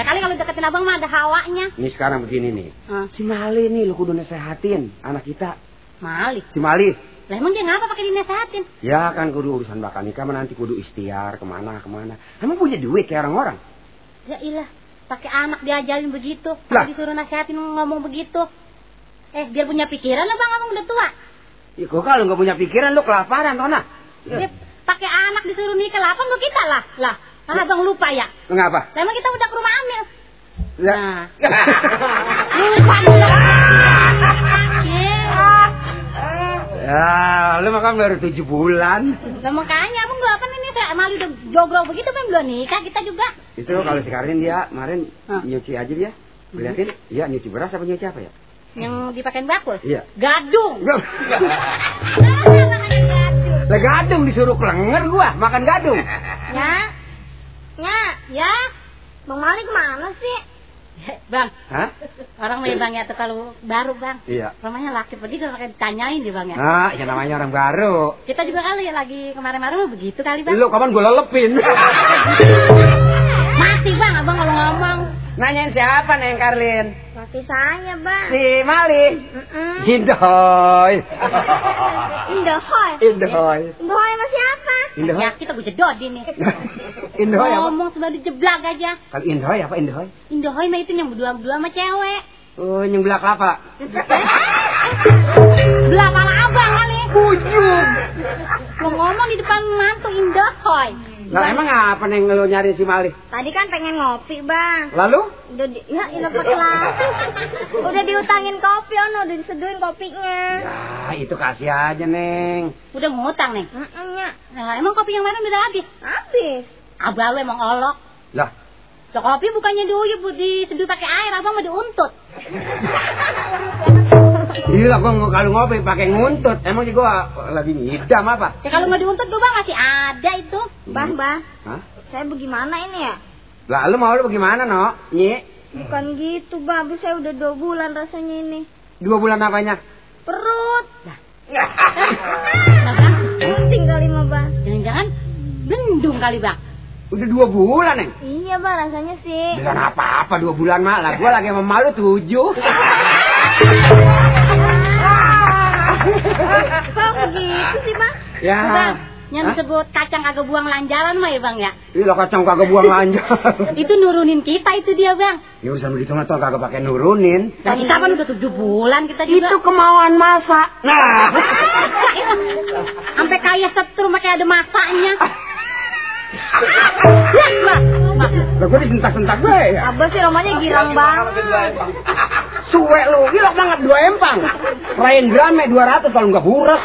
Ya kali kalau deketin abang mah ada hawanya. Nih sekarang begini nih. Hah? Si Mali nih lu kudu nasehatin anak kita. Malik. Si Mali. Lah emang dia ngapa pakai dinasehatin? Ya kan kudu urusan bakal nikah mah nanti kudu ikhtiar ke mana ke mana. Emang punya duit kayak orang-orang. Ya ilah, pakai anak diajarin begitu. Lah. Disuruh nasihatin ngomong begitu. Eh, biar punya pikiran lah bang, abang udah tua. Ya kok kalau nggak punya pikiran lu kelaparan Tona. Dia pakai anak disuruh nikah lah, apa lu kita lah? Lah, kan abang lupa ya? Mengapa? Emang kita udah ke rumah Amil. Nah. Lupa lu. Ya, lu makan baru tujuh bulan. Lah makanya abang gua apa nih saya malu udah jogrok begitu kan belum nikah kita juga. Itu kalau si Karin dia kemarin Hah? nyuci aja dia. Lihatin, iya nyuci beras apa nyuci apa ya? Yang dipakein bakul. Iya. Gadung. Lah gadung disuruh kelenger gua, makan gadung. Ya. Ya, ya. Bang Malik ke mana sih? Bang, Hah? orang nih bang ya tuh kalau baru bang. Iya. Rumahnya laki begitu pakai ditanyain deh bang ya. Nah, ya namanya orang baru. Kita juga kali ya lagi kemarin-kemarin mah begitu kali bang. Lu kapan gua lelepin? Mati bang abang kalau ngomong. Nanyain siapa Neng Karlin? Saya bang. Si Mali. Indohoy. Indohoy. Indohoy. Indohoy sama siapa? Indohoy. Ya kita gue jedot ini. Indohoy apa? Ngomong sudah dijeblag aja. Kalau Indohoy apa Indohoy? Indohoy mah itu yang berdua-berdua sama cewek. Oh, yang belah kelapa. Belah pala abang kali. Ujung. Ngomong di depan mantu Indohoy. Lah emang apa Neng lu nyari si Mali? Tadi kan pengen ngopi bang. Lalu? Udah di, ya ilah pakai. Udah diutangin kopi ono, udah diseduhin kopinya. Ya, itu kasih aja Neng. Udah ngutang nih. Nah, emang kopi yang mana udah habis? Habis. Abang lu emang olok. Lah, Lo kopi bukannya diuyup, diseduh pakai air, abang mah diuntut. iya gua ng- kalau ngopi pakai nguntut. Emang sih gua lagi ngidam apa? Ya kalau nggak diuntut tuh bang masih ada itu. Bang, bang. Hah? Saya bagaimana ini ya? Lah lu mau lu bagaimana, No? Nyi? Bukan gitu bang, Habis saya udah dua bulan rasanya ini. Dua bulan apanya? Perut. Nah, bang, Penting kali mah bang. jangan-jangan bendung kali bang. Udah dua bulan, Neng. Iya bang rasanya sih. Bukan apa-apa dua bulan mah. Lah gua lagi sama malu tujuh. Kok begitu sih bang? ya. Bang, yang Hah? disebut kacang agak buang lanjaran mah ya bang ya. Lo kacang kagak buang lanjut. Itu nurunin kita itu dia bang. ya urusan begitu mah kagak pakai nurunin. Nah, kita kan udah tujuh bulan kita juga. Itu kemauan masa. Nah. Sampai kayak setrum kayak ada masanya. Lah gua disentak-sentak gue ya. Abah sih romanya girang banget. Suwe lu, gila banget dua empang. Rain grame 200 kalau nggak buret.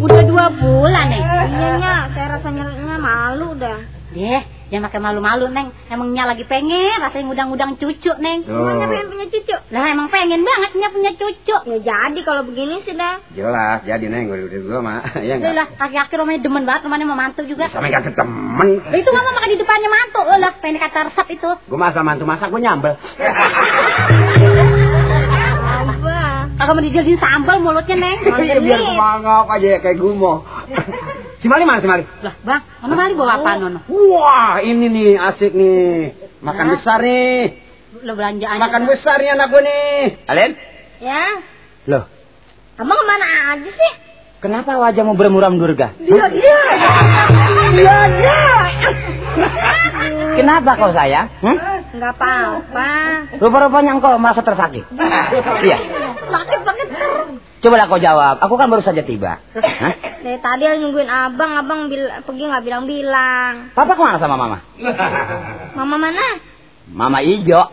Udah dua bulan nih. Iya nya, saya rasanya malu dah. Deh, jangan pakai malu-malu, Neng. Emangnya lagi pengen rasanya ngudang-ngudang cucu, Neng. Emangnya pengen punya cucu? Lah emang pengen banget punya punya cucu. Ya jadi kalau begini sih dah. Jelas, jadi neng gue udah gue mah. Ya Udah enggak. lah, kaki-kaki rumahnya demen banget, rumahnya mau mantu juga. Sama kagak temen. Lah, itu mama makan di depannya mantu, oh lah, pengen kata resep itu. Gue masa mantu masak gue nyambel. Abah. Kagak mau dijadiin sambal mulutnya, Neng. Iya biar semangok aja kayak gumo. Si Mali mana si Mali? Lah, Bang, Nono mari bawa apa, Nono? Wah ini nih asik nih. Makan Hah? besar nih. Lo belanjaan. Makan besar nih anak gue nih. Alen? Ya, Loh, abang ke mana aja sih? kenapa wajahmu bermuram durga? Dia dia. Dia dia. Kenapa kau sayang? Hmm? Enggak apa-apa. Rupa-rupanya engkau merasa tersakit. iya. Sakit sakit. Coba kau jawab. Aku kan baru saja tiba. Hah? Dari tadi aku nungguin abang, abang bil pergi nggak bilang-bilang. Papa ke mana sama mama? Mama mana? Mama Ijo.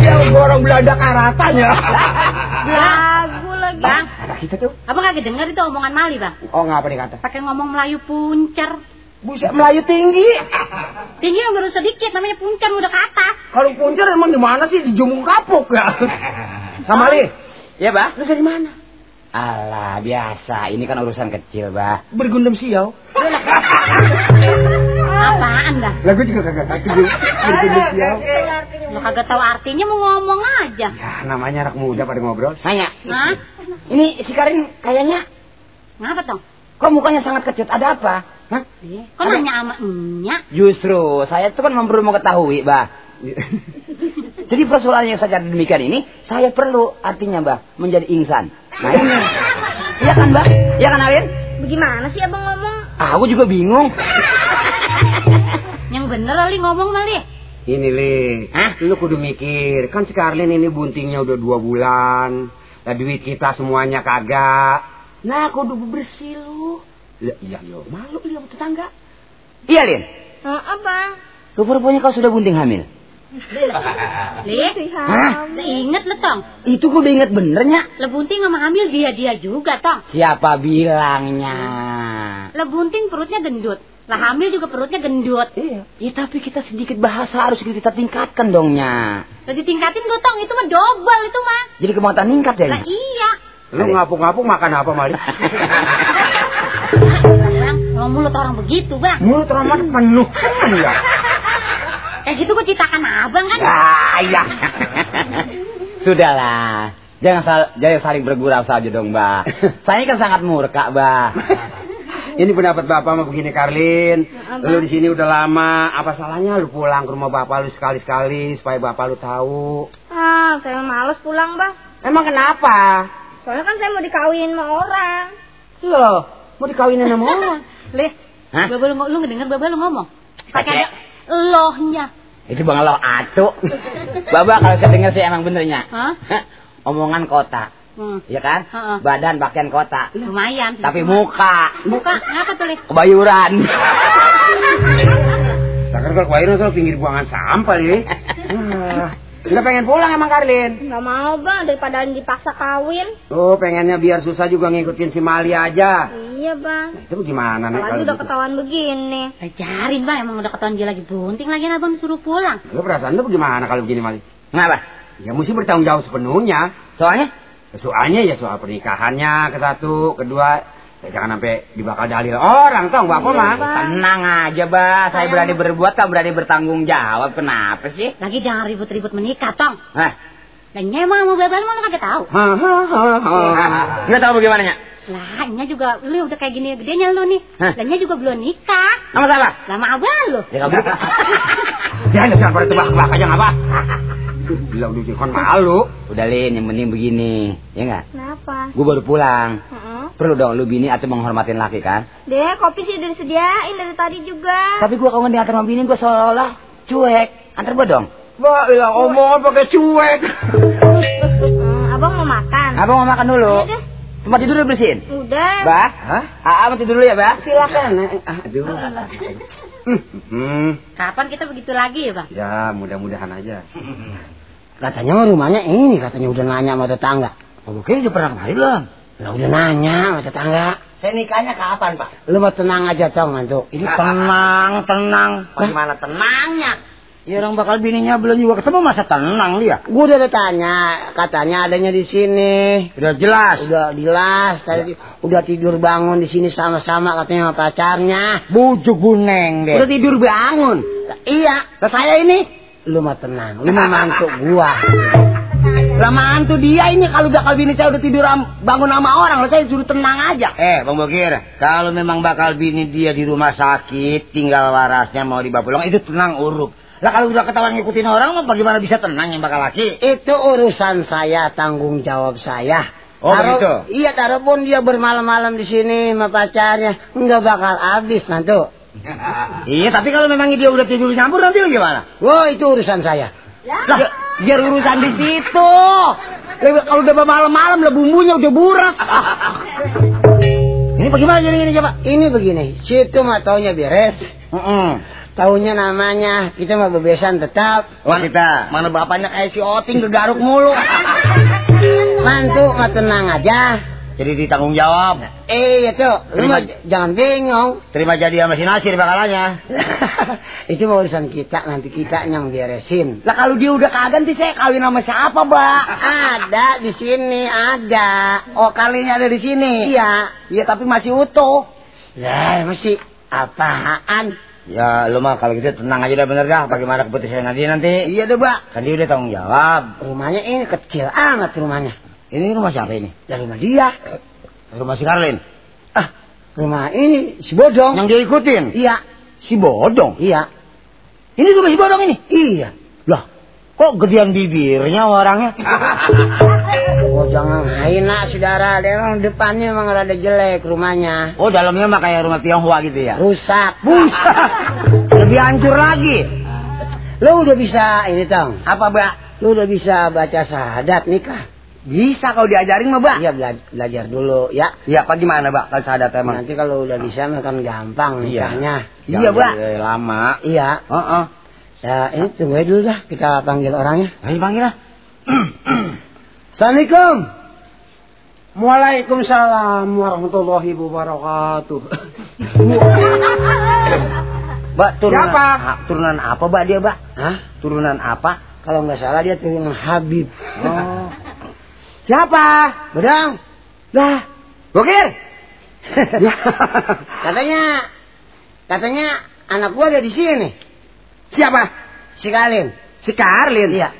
Iya, borong beladak karatanya. Lagu lagi. Bang, Ada kita tuh. Abang kagak denger itu omongan Mali, Bang. Oh, ngapa nih kata? Pakai ngomong Melayu puncer. Buset Melayu tinggi. Tinggi yang baru sedikit, namanya puncer udah ke atas. Kalau puncer emang di mana sih di Jumung Kapuk ya? Sama Ali. Iya, Bah. Lu dari mana? Alah, biasa. Ini kan urusan kecil, Bah. Bergundam siau. Apaan dah? Lah gue juga kagak Ju. Bergundam siau. Lo kagak tahu artinya mau ngomong aja. Ya, namanya anak muda pada ngobrol. Nanya. Hah? Ini si Karin kayaknya Ngapa dong? kok mukanya sangat kecut. Ada apa? Hah? Kok nanya sama enyak? Justru saya itu kan perlu mengetahui, Bah. Jadi persoalan yang saja demikian ini, saya perlu artinya, Bah, menjadi insan. Nah ini. Iya kan, Bah? Iya kan, Alin? Bagaimana sih abang ngomong? Ah, aku juga bingung. Yang bener Ali ngomong Mali. Ini, Li. Hah? Lu kudu mikir. Kan si Karlin ini buntingnya udah dua bulan. Lah duit kita semuanya kagak. Nah, kudu bersih lu. Lah, iya, yo. Malu lu sama tetangga. Iya, Lin. Nah, abang. Rupa-rupanya kau sudah bunting hamil. Lihat, Hah? inget lo tong. Itu gue udah inget benernya. Lebunting sama hamil dia dia juga tong. Siapa bilangnya? Lebunting perutnya gendut. Lah hamil juga perutnya gendut. Iya. Ya tapi kita sedikit bahasa harus kita tingkatkan dongnya. Lah ditingkatin gue tong itu mah double itu mah. Jadi kemauan ningkat ya. Lah iya. Lu ngapuk-ngapuk makan apa, Mali? Bang, ngomong mulut orang begitu bang. Mulut Rahmat penuh kan ya? Kayak gitu gue ceritakan abang kan. Ya, ya. Sudahlah. Jangan sal jangan saling bergurau saja dong, Mbak. Saya kan sangat murka, Mbak. Ini pendapat Bapak mah begini, Karlin. Lu di sini udah lama, apa salahnya lu pulang ke rumah Bapak lu sekali-sekali supaya Bapak lu tahu. Ah, saya males pulang, bang. Emang kenapa? Soalnya kan saya mau dikawinin sama orang. Loh, mau dikawinin sama orang? Lih, baba lu, lu ngedenger baba lu ngomong. Pakai lohnya. Itu bang lo atu. Baba kalau saya dengar sih emang benernya. Hah? Omongan kota, Hmm. ya kan? Badan pakaian kota, Lumayan. tapi muka Muka, ngapa tuh, kebayuran. Takkan kalau kebayuran tuh pinggir buangan sampah ya. Udah pengen pulang emang Karlin. Nggak mau, bang. Daripada dipaksa kawin. Oh pengennya biar susah juga ngikutin si Mali aja. Iya, bang. Itu gimana nih Apalagi kalau udah gitu? ketahuan begini. Ajarin bang, emang udah ketahuan dia lagi bunting lagi abang disuruh pulang. Lu perasaan lu gimana kalau begini Mali? Kenapa? Ya mesti bertanggung jawab sepenuhnya. Soalnya? Soalnya ya soal pernikahannya ke satu, kedua ya jangan sampai dibakal dalil orang tong bapak mah. Tenang aja bah, saya berani berbuat kan berani bertanggung jawab. Kenapa sih? Lagi jangan ribut-ribut menikah, Tong. Nah, Dan emang mau bebas mau lu kagak tahu. Nggak tahu bagaimananya? Lah, nya juga lu udah kayak gini gedenya lu nih. Dan nya juga belum nikah. Nama siapa? Lama abah lu. Ya nggak bisa. Jangan jangan pada tebak-tebak aja nggak apa. Bila udah kan malu. Udah Lin, yang penting begini, ya nggak? Kenapa? Gue baru pulang. Perlu dong lu bini atau menghormatin laki kan? Deh, kopi sih udah disediain dari tadi juga. Tapi gue kalau nggak diantar sama bini gue seolah-olah cuek. Antar gue dong. Wah, ilah omongan pakai cuek. Hmm, abang mau makan. Abang mau makan dulu. Deh. Tempat tidur udah bersihin? Udah. Bah? Hah? Aa mau tidur dulu ya, Bah? Silakan. Aduh. Hmm. Kapan kita begitu lagi ya, Bang? Ya, mudah-mudahan aja. Katanya mah rumahnya ini, katanya udah nanya sama tetangga. Oh, Oke, udah pernah kemari belum? Lah udah nanya sama tetangga. Saya nikahnya kapan, Pak? Lu mau tenang aja tong mantu. Ini tenang, tenang. Bagaimana tenangnya? Ya orang bakal bininya belum juga ketemu masa tenang dia. Gua udah tanya, katanya adanya di sini. Udah jelas. Udah jelas, tadi udah tidur bangun di sini sama-sama katanya sama pacarnya. Bujuk buneng deh. Udah tidur bangun. Iya, lah saya ini lu mah tenang, lu mah mantu gua. Lah mantu dia ini kalau bakal bini saya udah tidur bangun sama orang, saya suruh tenang aja. Eh, Bang Bokir, kalau memang bakal bini dia di rumah sakit, tinggal warasnya mau dibawa pulang, itu tenang uruk. Lah kalau udah ketahuan ngikutin orang, mah bagaimana bisa tenang yang bakal laki? Itu urusan saya, tanggung jawab saya. Oh, Taruh- begitu? Iya, taruh pun dia bermalam-malam di sini sama pacarnya, nggak bakal habis mantu. iya, tapi kalau memang dia udah tidur campur nanti bagaimana? Wah, itu urusan saya. Lah, biar urusan di situ. Kalau udah malam-malam lah bumbunya udah burak. Ini bagaimana jadi ini coba? Ini begini, situ mah taunya beres. Heeh. Taunya namanya, kita mah bebesan tetap. Wah kita, mana bapaknya kayak si Oting gegaruk mulu. Mantu mah tenang aja. Jadi ditanggung jawab. Eh, itu, lu Terima- jangan bingung. Terima jadi sama si Nasir bakalannya. itu mah urusan kita, nanti kita yang beresin. Lah kalau dia udah kagak nanti saya kawin sama siapa, Mbak? Ada di sini, ada. Oh, kalinya ada di sini. Iya. Iya, tapi masih utuh. Lah, masih apaan? Ya, lu mah kalau gitu tenang aja dah bener dah. Bagaimana keputusan nanti nanti? Iya deh, Mbak. Kan dia udah tanggung jawab. Rumahnya ini kecil amat rumahnya. Ini rumah siapa ini? Dari rumah dia. Rumah si Karlin. Ah, rumah ini si Bodong. Yang dia ikutin? Iya, Si Bodong. iya, Ini rumah si Bodong ini? iya. Lah, kok gedean bibirnya orangnya? Oh jangan hina saudara, dia emang depannya emang rada jelek rumahnya. oh, dalamnya mah kayak rumah Tionghoa gitu ya? Rusak. Buset. Lebih hancur lagi. Lu udah bisa ini tong, Apa, Mbak? lu udah bisa baca syahadat nikah. Bisa kalau diajarin mah, Mbak. Iya bela- belajar dulu ya. Iya, apa gimana, Mbak? Kalau sadat emang. Nanti kalau udah bisa mah kan gampang Iya. nikahnya. Iya, dari Lama. Iya. Heeh. Ya ini tunggu aja dulu dah kita panggil orangnya. Ayo panggil lah. Assalamualaikum. Waalaikumsalam warahmatullahi wabarakatuh. Mbak, turunan Siapa? Ah, turunan apa, Mbak dia, Mbak? Hah? Turunan apa? Kalau nggak salah dia turunan Habib. Oh. Siapa? Bedang. Dah. Bokir. Katanya katanya anak gua ada di sini. Siapa? Si Kalin. Si Karlin. Iya.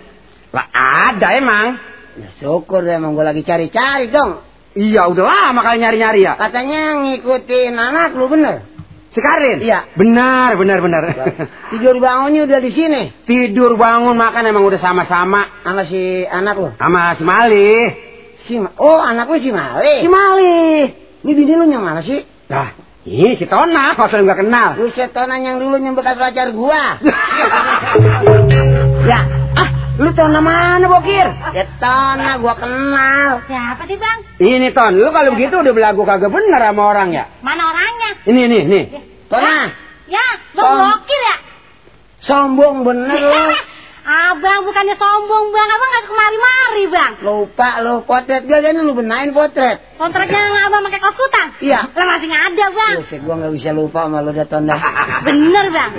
Lah ada emang. Ya, syukur emang gua lagi cari-cari dong. Iya, udah lama kali nyari-nyari ya. Katanya ngikutin anak lu bener. Si Karlin? Iya. Benar, benar, benar. Tidur bangunnya udah di sini. Tidur bangun makan emang udah sama-sama Sama si anak lu. sama si Mali. Si Ma- Oh, anak lu si Mali. Si Mali. Ini bini lu yang mana sih? Lah, ini si Tona, sering gak kenal. Lu setonan yang dulu yang bekas pacar gua. ya, lu Tona mana, Bokir? Setona gua kenal. Siapa sih, Bang? Ini Ton, lu kalau begitu udah belagu kagak bener sama orang ya? Mana orangnya? Ini, nih, nih. Tona, Ya, Som- Bang Blokir ya? sombong bener lu. Abang bukannya sombong, Bang. Abang nggak kemari-mari, Bang. Lupa lu potret gua jadi lu benain potret. Kontraknya yang abang pakai kos kutang? Iya. Lah masih nggak ada, Bang. Buset, gua nggak bisa lupa sama lu Daton dah. Bener, Bang.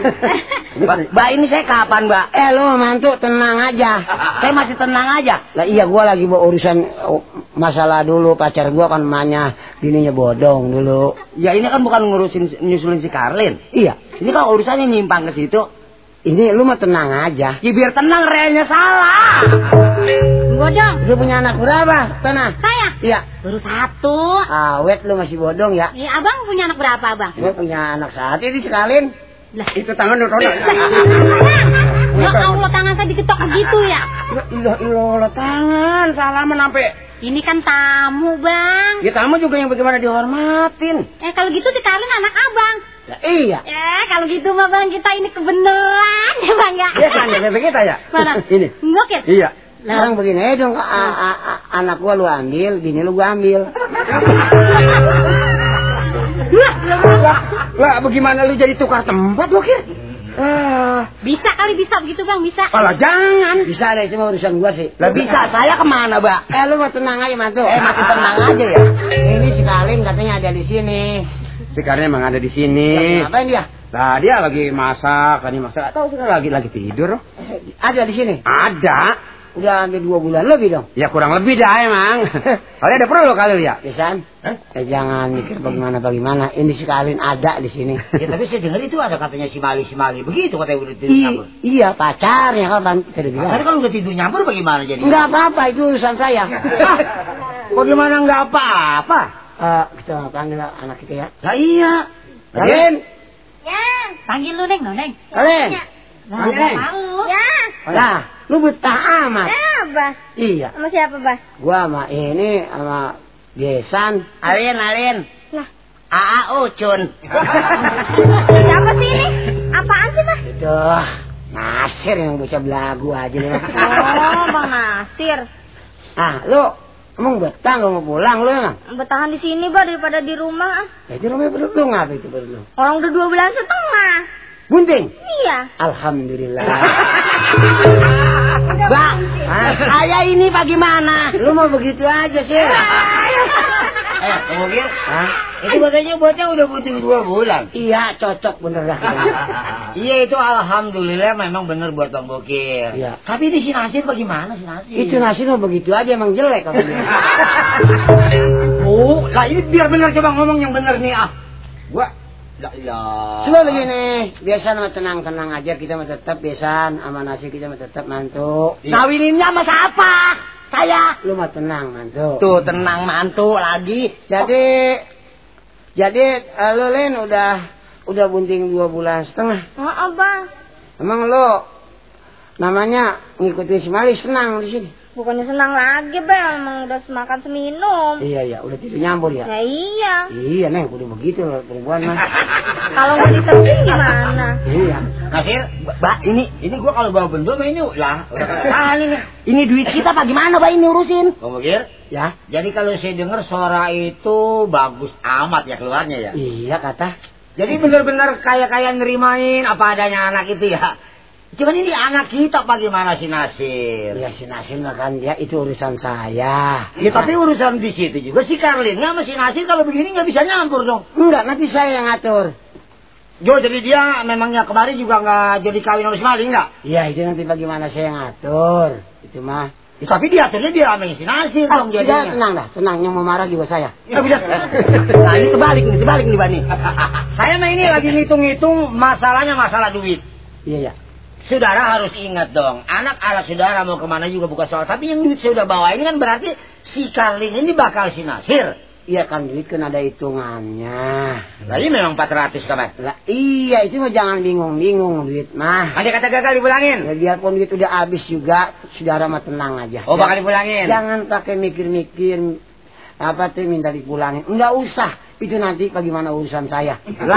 Mbak, ini saya kapan, Mbak? Eh lu mantu tenang aja. Saya masih tenang aja. Lah iya gua lagi bawa urusan oh, masalah dulu pacar gua kan emaknya bininya bodong dulu. Ya ini kan bukan ngurusin nyusulin si Karlin. Iya. Ini kan urusannya nyimpang ke situ. Ini lu mah tenang aja. Ya biar tenang relnya salah. Bodong. Lu punya anak berapa? Tanah. Saya. Iya. Baru satu. Awet lu masih bodong ya. Nih, abang punya anak berapa, abang? Gue punya anak saat ini sekalin. Itu tangan lu Rono. Ya Allah, tangan saya diketok begitu ya. Ilah ilah tangan salaman sampai Ini kan tamu, Bang. Ya tamu juga yang bagaimana dihormatin. Eh, kalau gitu dikalin anak abang. Ya, iya. Eh, kalau gitu mah Bang, kita ini kebenaran ya, Bang ya. Ya kan ya kita ya. Mana? Ini. Ngokit. Iya. Sekarang begini aja dong, a- a- a- anak gua lu ambil, bini lu gua ambil. Lah bagaimana lu jadi tukar tempat lu kir? Ah, Bisa kali bisa begitu, Bang, bisa. malah jangan. Bisa deh, itu mah urusan gua sih. Lah bisa saya ke mana, Mbak? Eh lu mau tenang aja mantu. Eh, masih tenang aja ya. Ini si Kalin katanya ada di sini. Sekarang emang ada di sini. Ngapain dia? Nah dia lagi masak, tadi masak. Tahu sekarang lagi lagi tidur. Eh, Ada di sini. Ada. Udah hampir dua bulan lebih dong. Ya kurang lebih dah emang. Kalian ada perlu kali ya? Pisan? Eh, jangan mikir bagaimana bagaimana. Ini si Kalin ada di sini. Ya tapi saya dengar itu ada katanya si Mali si Mali begitu katanya udah tidur I- nyampur. iya pacarnya kan kita udah bilang. Tapi kalau udah tidur nyampur bagaimana jadi? Enggak apa-apa itu urusan saya. Bagaimana nggak apa-apa? Eh, kita panggil anak kita ya. Lah iya. Kalin, Ya, panggil lu, Neng, Neng. Kalin. Nah, Neng. mau. Ya. Nah, lu betah amat. Ya, Bah. Iya. Sama siapa, Bah? Gua sama ini sama Gesan. Alin, Alin. Lah, Aa Ucun. siapa sih ini? Apaan sih, Bah? Duh, Nasir yang bocah belagu aja nih. Oh, Bang Nasir. ah, lu emang betah gak mau pulang lu emang? Bertahan di sini, Bah, daripada di rumah. ah. Ya itu rumahnya perut lu ngapa itu lu? Orang udah dua bulan setengah. Bunting? Iya. Alhamdulillah. Bang, saya ini bagaimana? lu mau begitu aja sih? Eh? Hah? Itu katanya buatnya udah butuh dua bulan. Iya, cocok bener dah. Iya itu alhamdulillah memang bener buat Bang Bokir. Iya. Tapi di si Nasir bagaimana si Nasir? itu nasi mau begitu aja emang jelek. Oh, lah ini biar benar coba ngomong yang benar nih ah. Gua. Coba begini, biasa mah tenang-tenang aja kita mah tetap biasa sama nasi kita mah tetap mantu. Kawininnya sama siapa? Saya. Lu mah tenang mantu. Tuh tenang mantu lagi. Jadi jadi eh, lu Lin udah udah bunting dua bulan setengah. Oh, Bang. Emang lu namanya ngikutin si Mali senang di sini. Bukannya senang lagi, Bang. Emang udah semakan seminum. Iya iya, udah tidur nyampur ya. Ya iya. Iya neng, udah begitu loh perempuan mah. Kalau nggak diterusin gimana? iya. Nasir, Mbak, ini ini gua kalau bawa bendul mah ini lah. Udah ketahan ini. Ini duit kita apa gimana, Pak ini urusin? Bang Bokir, Ya. jadi kalau saya dengar suara itu bagus amat ya keluarnya ya. Iya kata. Jadi benar-benar kayak-kayak nerimain apa adanya anak itu ya. Cuman ini anak kita bagaimana si Nasir? Ya si Nasir mah kan ya itu urusan saya. Ya tapi urusan di situ juga si Karlin nggak sama si Nasir kalau begini nggak bisa nyampur dong. Enggak, nanti saya yang ngatur. Jo jadi dia memangnya kemarin juga nggak jadi kawin sama si Mali nggak? Iya itu nanti bagaimana saya yang ngatur. Itu mah. Ya, tapi dia akhirnya dia sama si Nasir Ah, dong jadinya. tenang dah, tenang. Yang mau marah juga saya. Ya bisa. Nah ini kebalik nih, kebalik nih Bani. Saya mah ini lagi ngitung-ngitung masalahnya masalah duit. Iya ya. Saudara harus ingat dong, anak-anak saudara mau ke mana juga bukan soal. Tapi yang duit saya udah bawa ini kan berarti si Karlin ini bakal si Nasir. Iya kan duit kan ada hitungannya. Nah ini memang 400 kabar. Lah iya itu mah jangan bingung-bingung duit mah. Ada kata gagal dipulangin. Ya, biarpun duit udah habis juga, saudara mah tenang aja. Oh bakal dipulangin. Jangan pakai mikir-mikir apa tuh minta dipulangin. Enggak usah. Itu nanti bagaimana urusan saya.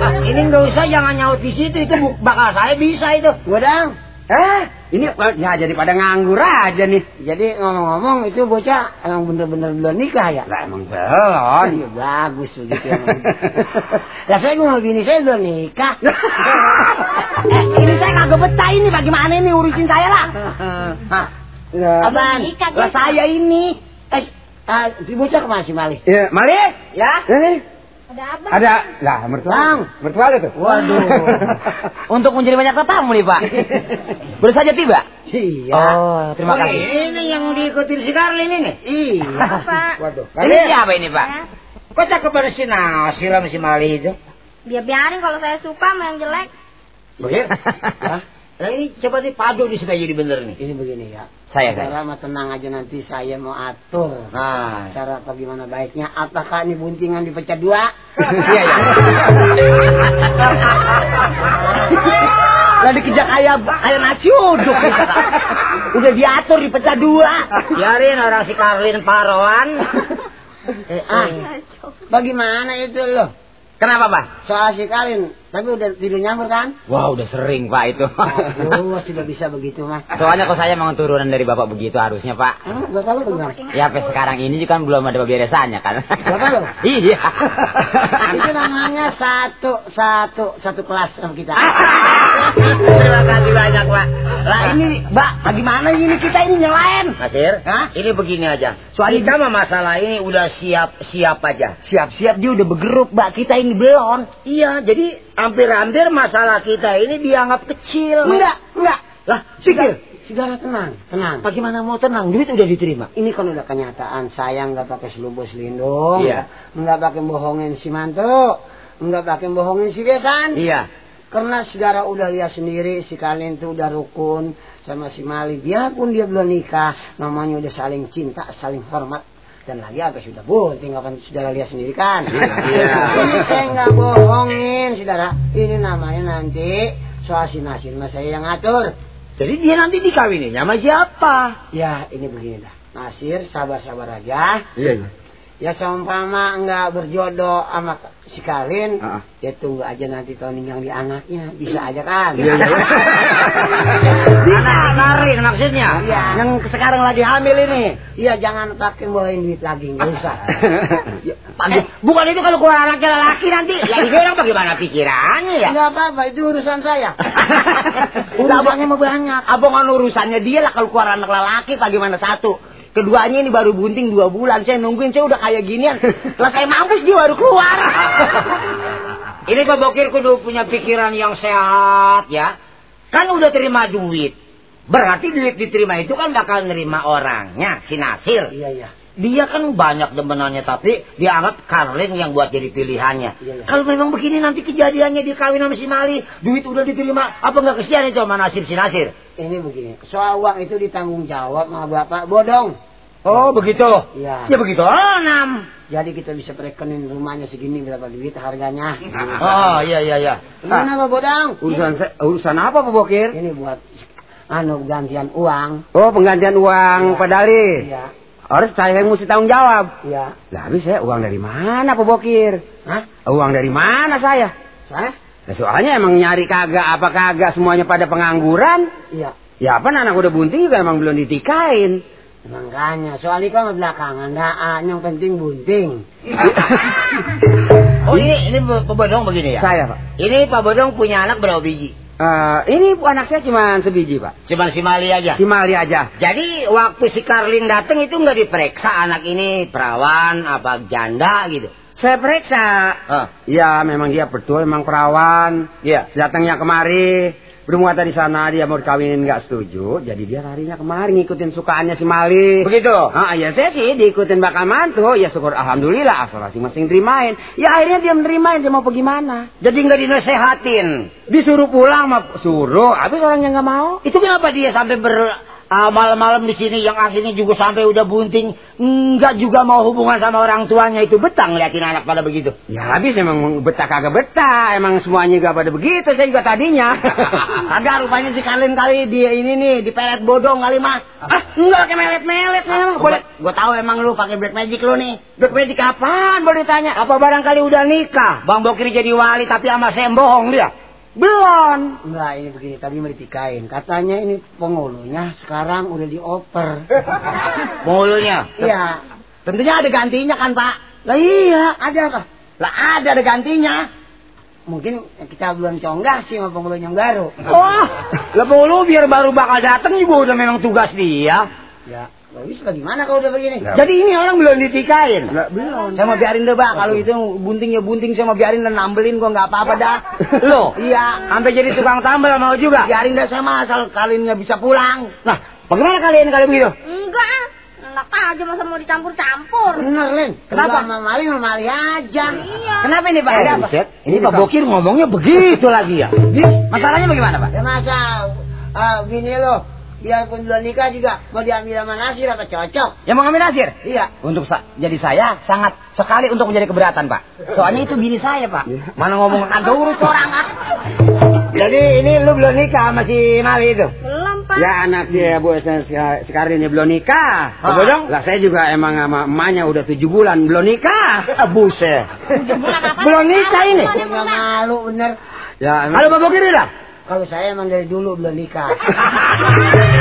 Lah, ini nggak usah jangan nyaut di situ itu bakal saya bisa itu. Godang. Eh, ini ya jadi pada nganggur aja nih. Jadi ngomong-ngomong itu bocah emang bener-bener belum nikah ya? Lah emang belum. Iya bagus begitu emang. Lah saya mau bini saya belum nikah. Eh, ini saya kagak betah ini bagaimana ini urusin saya lah. Hah? Nikah, Lah saya ini. Eh, ah, si bocah ke mana si Mali? Ya, Mali? Ya. Ini Ada apa? ada lah mertua. Bang. Mertua lu tuh. Waduh. Untuk menjadi banyak tetamu nih Pak. Baru saja tiba. Iya. Oh, terima Oh, kasih. Ini yang diikutin si Karlin ini. Iya. Pak. Waduh. Ini siapa ini Pak? Ya. Kok cakep banget si Nasir sama si Mali itu? Dia biarin kalau saya suka sama yang jelek. Bokir? Hah? Nah ini coba nih padu nih supaya jadi bener nih. Ini begini ya. Saya, Saudara mah tenang aja nanti saya mau atur. Nah, Cara apa gimana baiknya? Apakah ini buntingan dipecah dua? iya ya. Lah dikejar kayak kayak nasi uduk. Udah diatur dipecah dua. Biarin orang si Karlin Paroan. Eh, ah, bagaimana itu loh? Kenapa, Pak? Soal si Kalin, tapi udah tidur nyambur kan? Wah, udah sering, Pak, itu. Aduh, sudah bisa begitu mah. Soalnya kok saya memang turunan dari Bapak begitu harusnya, Pak. Emang bapak lu dengar? Ya, sampai sekarang ini kan belum ada beberesannya kan. Bapak lu? Iya. Itu namanya satu, satu, satu kelas sama kita. Terima kasih banyak, Pak. Lah ini, Mbak, bagaimana ini kita ini nyelain? Nasir, Hah? ini begini aja. Soalnya- kita mah masalah ini udah siap-siap aja. Siap-siap dia udah bergerup, Mbak. Kita ini belum. Iya, jadi hampir-hampir masalah kita ini dianggap kecil. Enggak, enggak. Lah, pikir. Saudara tenang, tenang. Bagaimana mau tenang? Duit udah diterima. Ini kan udah kenyataan. Saya nggak pakai selubus lindung. Iya. Nggak pakai bohongin si mantu. Nggak pakai bohongin si besan. Iya. Karena saudara udah lihat sendiri si kalian tuh udah rukun sama si Mali. Biarpun dia belum nikah, namanya udah saling cinta, saling hormat. Dan lagi apa sudah bunting apa saudara lihat sendiri kan? Iya. Ini saya nggak bohongin saudara. Ini namanya nanti soal si Nasir mas saya yang ngatur. Jadi dia nanti dikawinin sama siapa? Ya ini begini dah. Nasir sabar-sabar aja. Iya. Ya seumpama nggak berjodoh sama si Karin, ya tunggu aja nanti tahun yang di anaknya. Bisa aja kan? Iya, Anak Karin maksudnya? Iya. Yang sekarang lagi hamil ini. Iya jangan pakai bawain duit lagi nggak usah. Eh, bukan itu kalau keluar anaknya laki nanti. Lah ini orang bagaimana pikirannya ya? Nggak apa-apa itu urusan saya. Udah Urusannya mau banyak. Abang urusannya dia lah kalau keluar anak lelaki bagaimana satu. Keduanya ini baru bunting dua bulan. Saya nungguin saya udah kayak ginian. Lah saya mampus dia baru keluar. Ini Pak Bokir kudu punya pikiran yang sehat ya. Kan udah terima duit. Berarti duit diterima itu kan bakal nerima orangnya, si Nasir. Iya iya. Dia kan banyak demenannya tapi dianggap Karlin yang buat jadi pilihannya. Iya, iya. Kalau memang begini nanti kejadiannya dikawin sama si Mali, duit udah diterima, apa nggak kesian itu sama nasib si Nasir? Ini begini. Soal uang itu ditanggung jawab sama bapak bodong. Oh begitu. Iya. Ya begitu. Oh enam. Jadi kita bisa perekonin rumahnya segini berapa duit harganya. Oh iya iya iya. Ini apa bodong? Urusan saya, urusan apa Pak Bokir? Ini buat anu gantian uang. Oh penggantian uang Iya. Pak. Iya. Harus saya yang mesti tanggung jawab. Iya. Lah habis saya uang dari mana Pak Bokir? Hah? Uang dari mana saya? Soalnya? Nah, soalnya emang nyari kagak apa kagak semuanya pada pengangguran. Iya. Ya apa anak udah bunting juga emang belum ditikain. Makanya, soal itu sama belakangan, dah, yang penting bunting. Oh ini ini Pak Bodong begini ya? Saya Pak. Ini Pak Bodong punya anak berapa biji? Eh, ini anak saya cuma sebiji Pak. Cuman si Mali aja. Si Mali aja. Jadi waktu si Karlin datang itu nggak diperiksa anak ini perawan apa janda gitu. Saya periksa. Ah. Ya memang dia betul emang perawan. Iya. Datangnya kemari. Bermuat di sana dia mau dikawinin nggak setuju. Jadi dia larinya kemari ngikutin sukaannya si Mali. Begitu. Ah, ya saya sih diikutin bakal mantu. Ya syukur alhamdulillah asal masing terimain. Ya akhirnya dia menerimain dia mau pergi mana. Jadi nggak dinasehatin. Disuruh pulang mah suruh. Habis orangnya nggak mau. Itu kenapa dia sampai ber ah, malam-malam di sini yang akhirnya juga sampai udah bunting nggak juga mau hubungan sama orang tuanya itu betang liatin anak pada begitu. Ya habis emang betah kagak betah. Emang semuanya gak pada begitu. Saya juga tadinya. Ada rupanya si Kalin kali dia ini nih, dipelet bodong kali mah. ah, enggak kayak melet-melet. emang. Boleh. Gue tahu emang lu pakai black magic lu nih. Black Magic kapan boleh ditanya? Apa barangkali udah nikah? Bang Bokir jadi wali tapi sama saya bohong dia. Belum. Enggak, ini begini, tadi mau ditikain. Katanya ini penghulunya sekarang udah dioper. Mulunya. Iya. Tentunya ada gantinya kan Pak? Lah iya, ada kah? Lah ada ada gantinya. Mungkin kita belum conggah sih sama penghulunya yang baru. Wah, lah lu biar baru bakal datang juga udah memang tugas dia. Ya, bagus bagaimana kalau udah begini? Ya. Jadi ini orang belum ditikain. Lah belum. Saya mau biarin deh, Pak. Kalau itu bunting ya bunting, saya mau biarin dan nambelin gua nggak apa-apa dah. Loh, Iya. sampai jadi tukang tambel mau juga. Biarin dah sama asal kalian nggak bisa pulang. Nah, bagaimana kalian kalau begitu? Enggak. enak aja masa mau dicampur-campur. Bener, Len. Kenapa? Sama mali, sama mali aja. Iya. Kenapa ini Pak? Eh, Ada apa? Ini Pak Bokir ngomongnya begitu lagi ya. Masalahnya bagaimana Pak? Ya masa, ah, bini lo, biarpun belum nikah juga, mau diambil sama Nasir apa cocok? Yang mau ngambil Nasir? Iya. Untuk sa- jadi saya sangat sekali untuk menjadi keberatan Pak. Soalnya itu bini saya Pak. Mana ngomong kagak urus orang ah. Jadi ini lu belum nikah masih Mali itu? Belum, Pak. Ya anak dia bu se- se- sekarang ini belum nikah. Ah. Apa dong? Lah saya juga emang sama emaknya udah tujuh bulan belum nikah. Ah, Buset. belum nikah ini. Nggak malu, bener. Ya Halo Pak Bokir bilang. Kalau saya emang dari dulu belum nikah.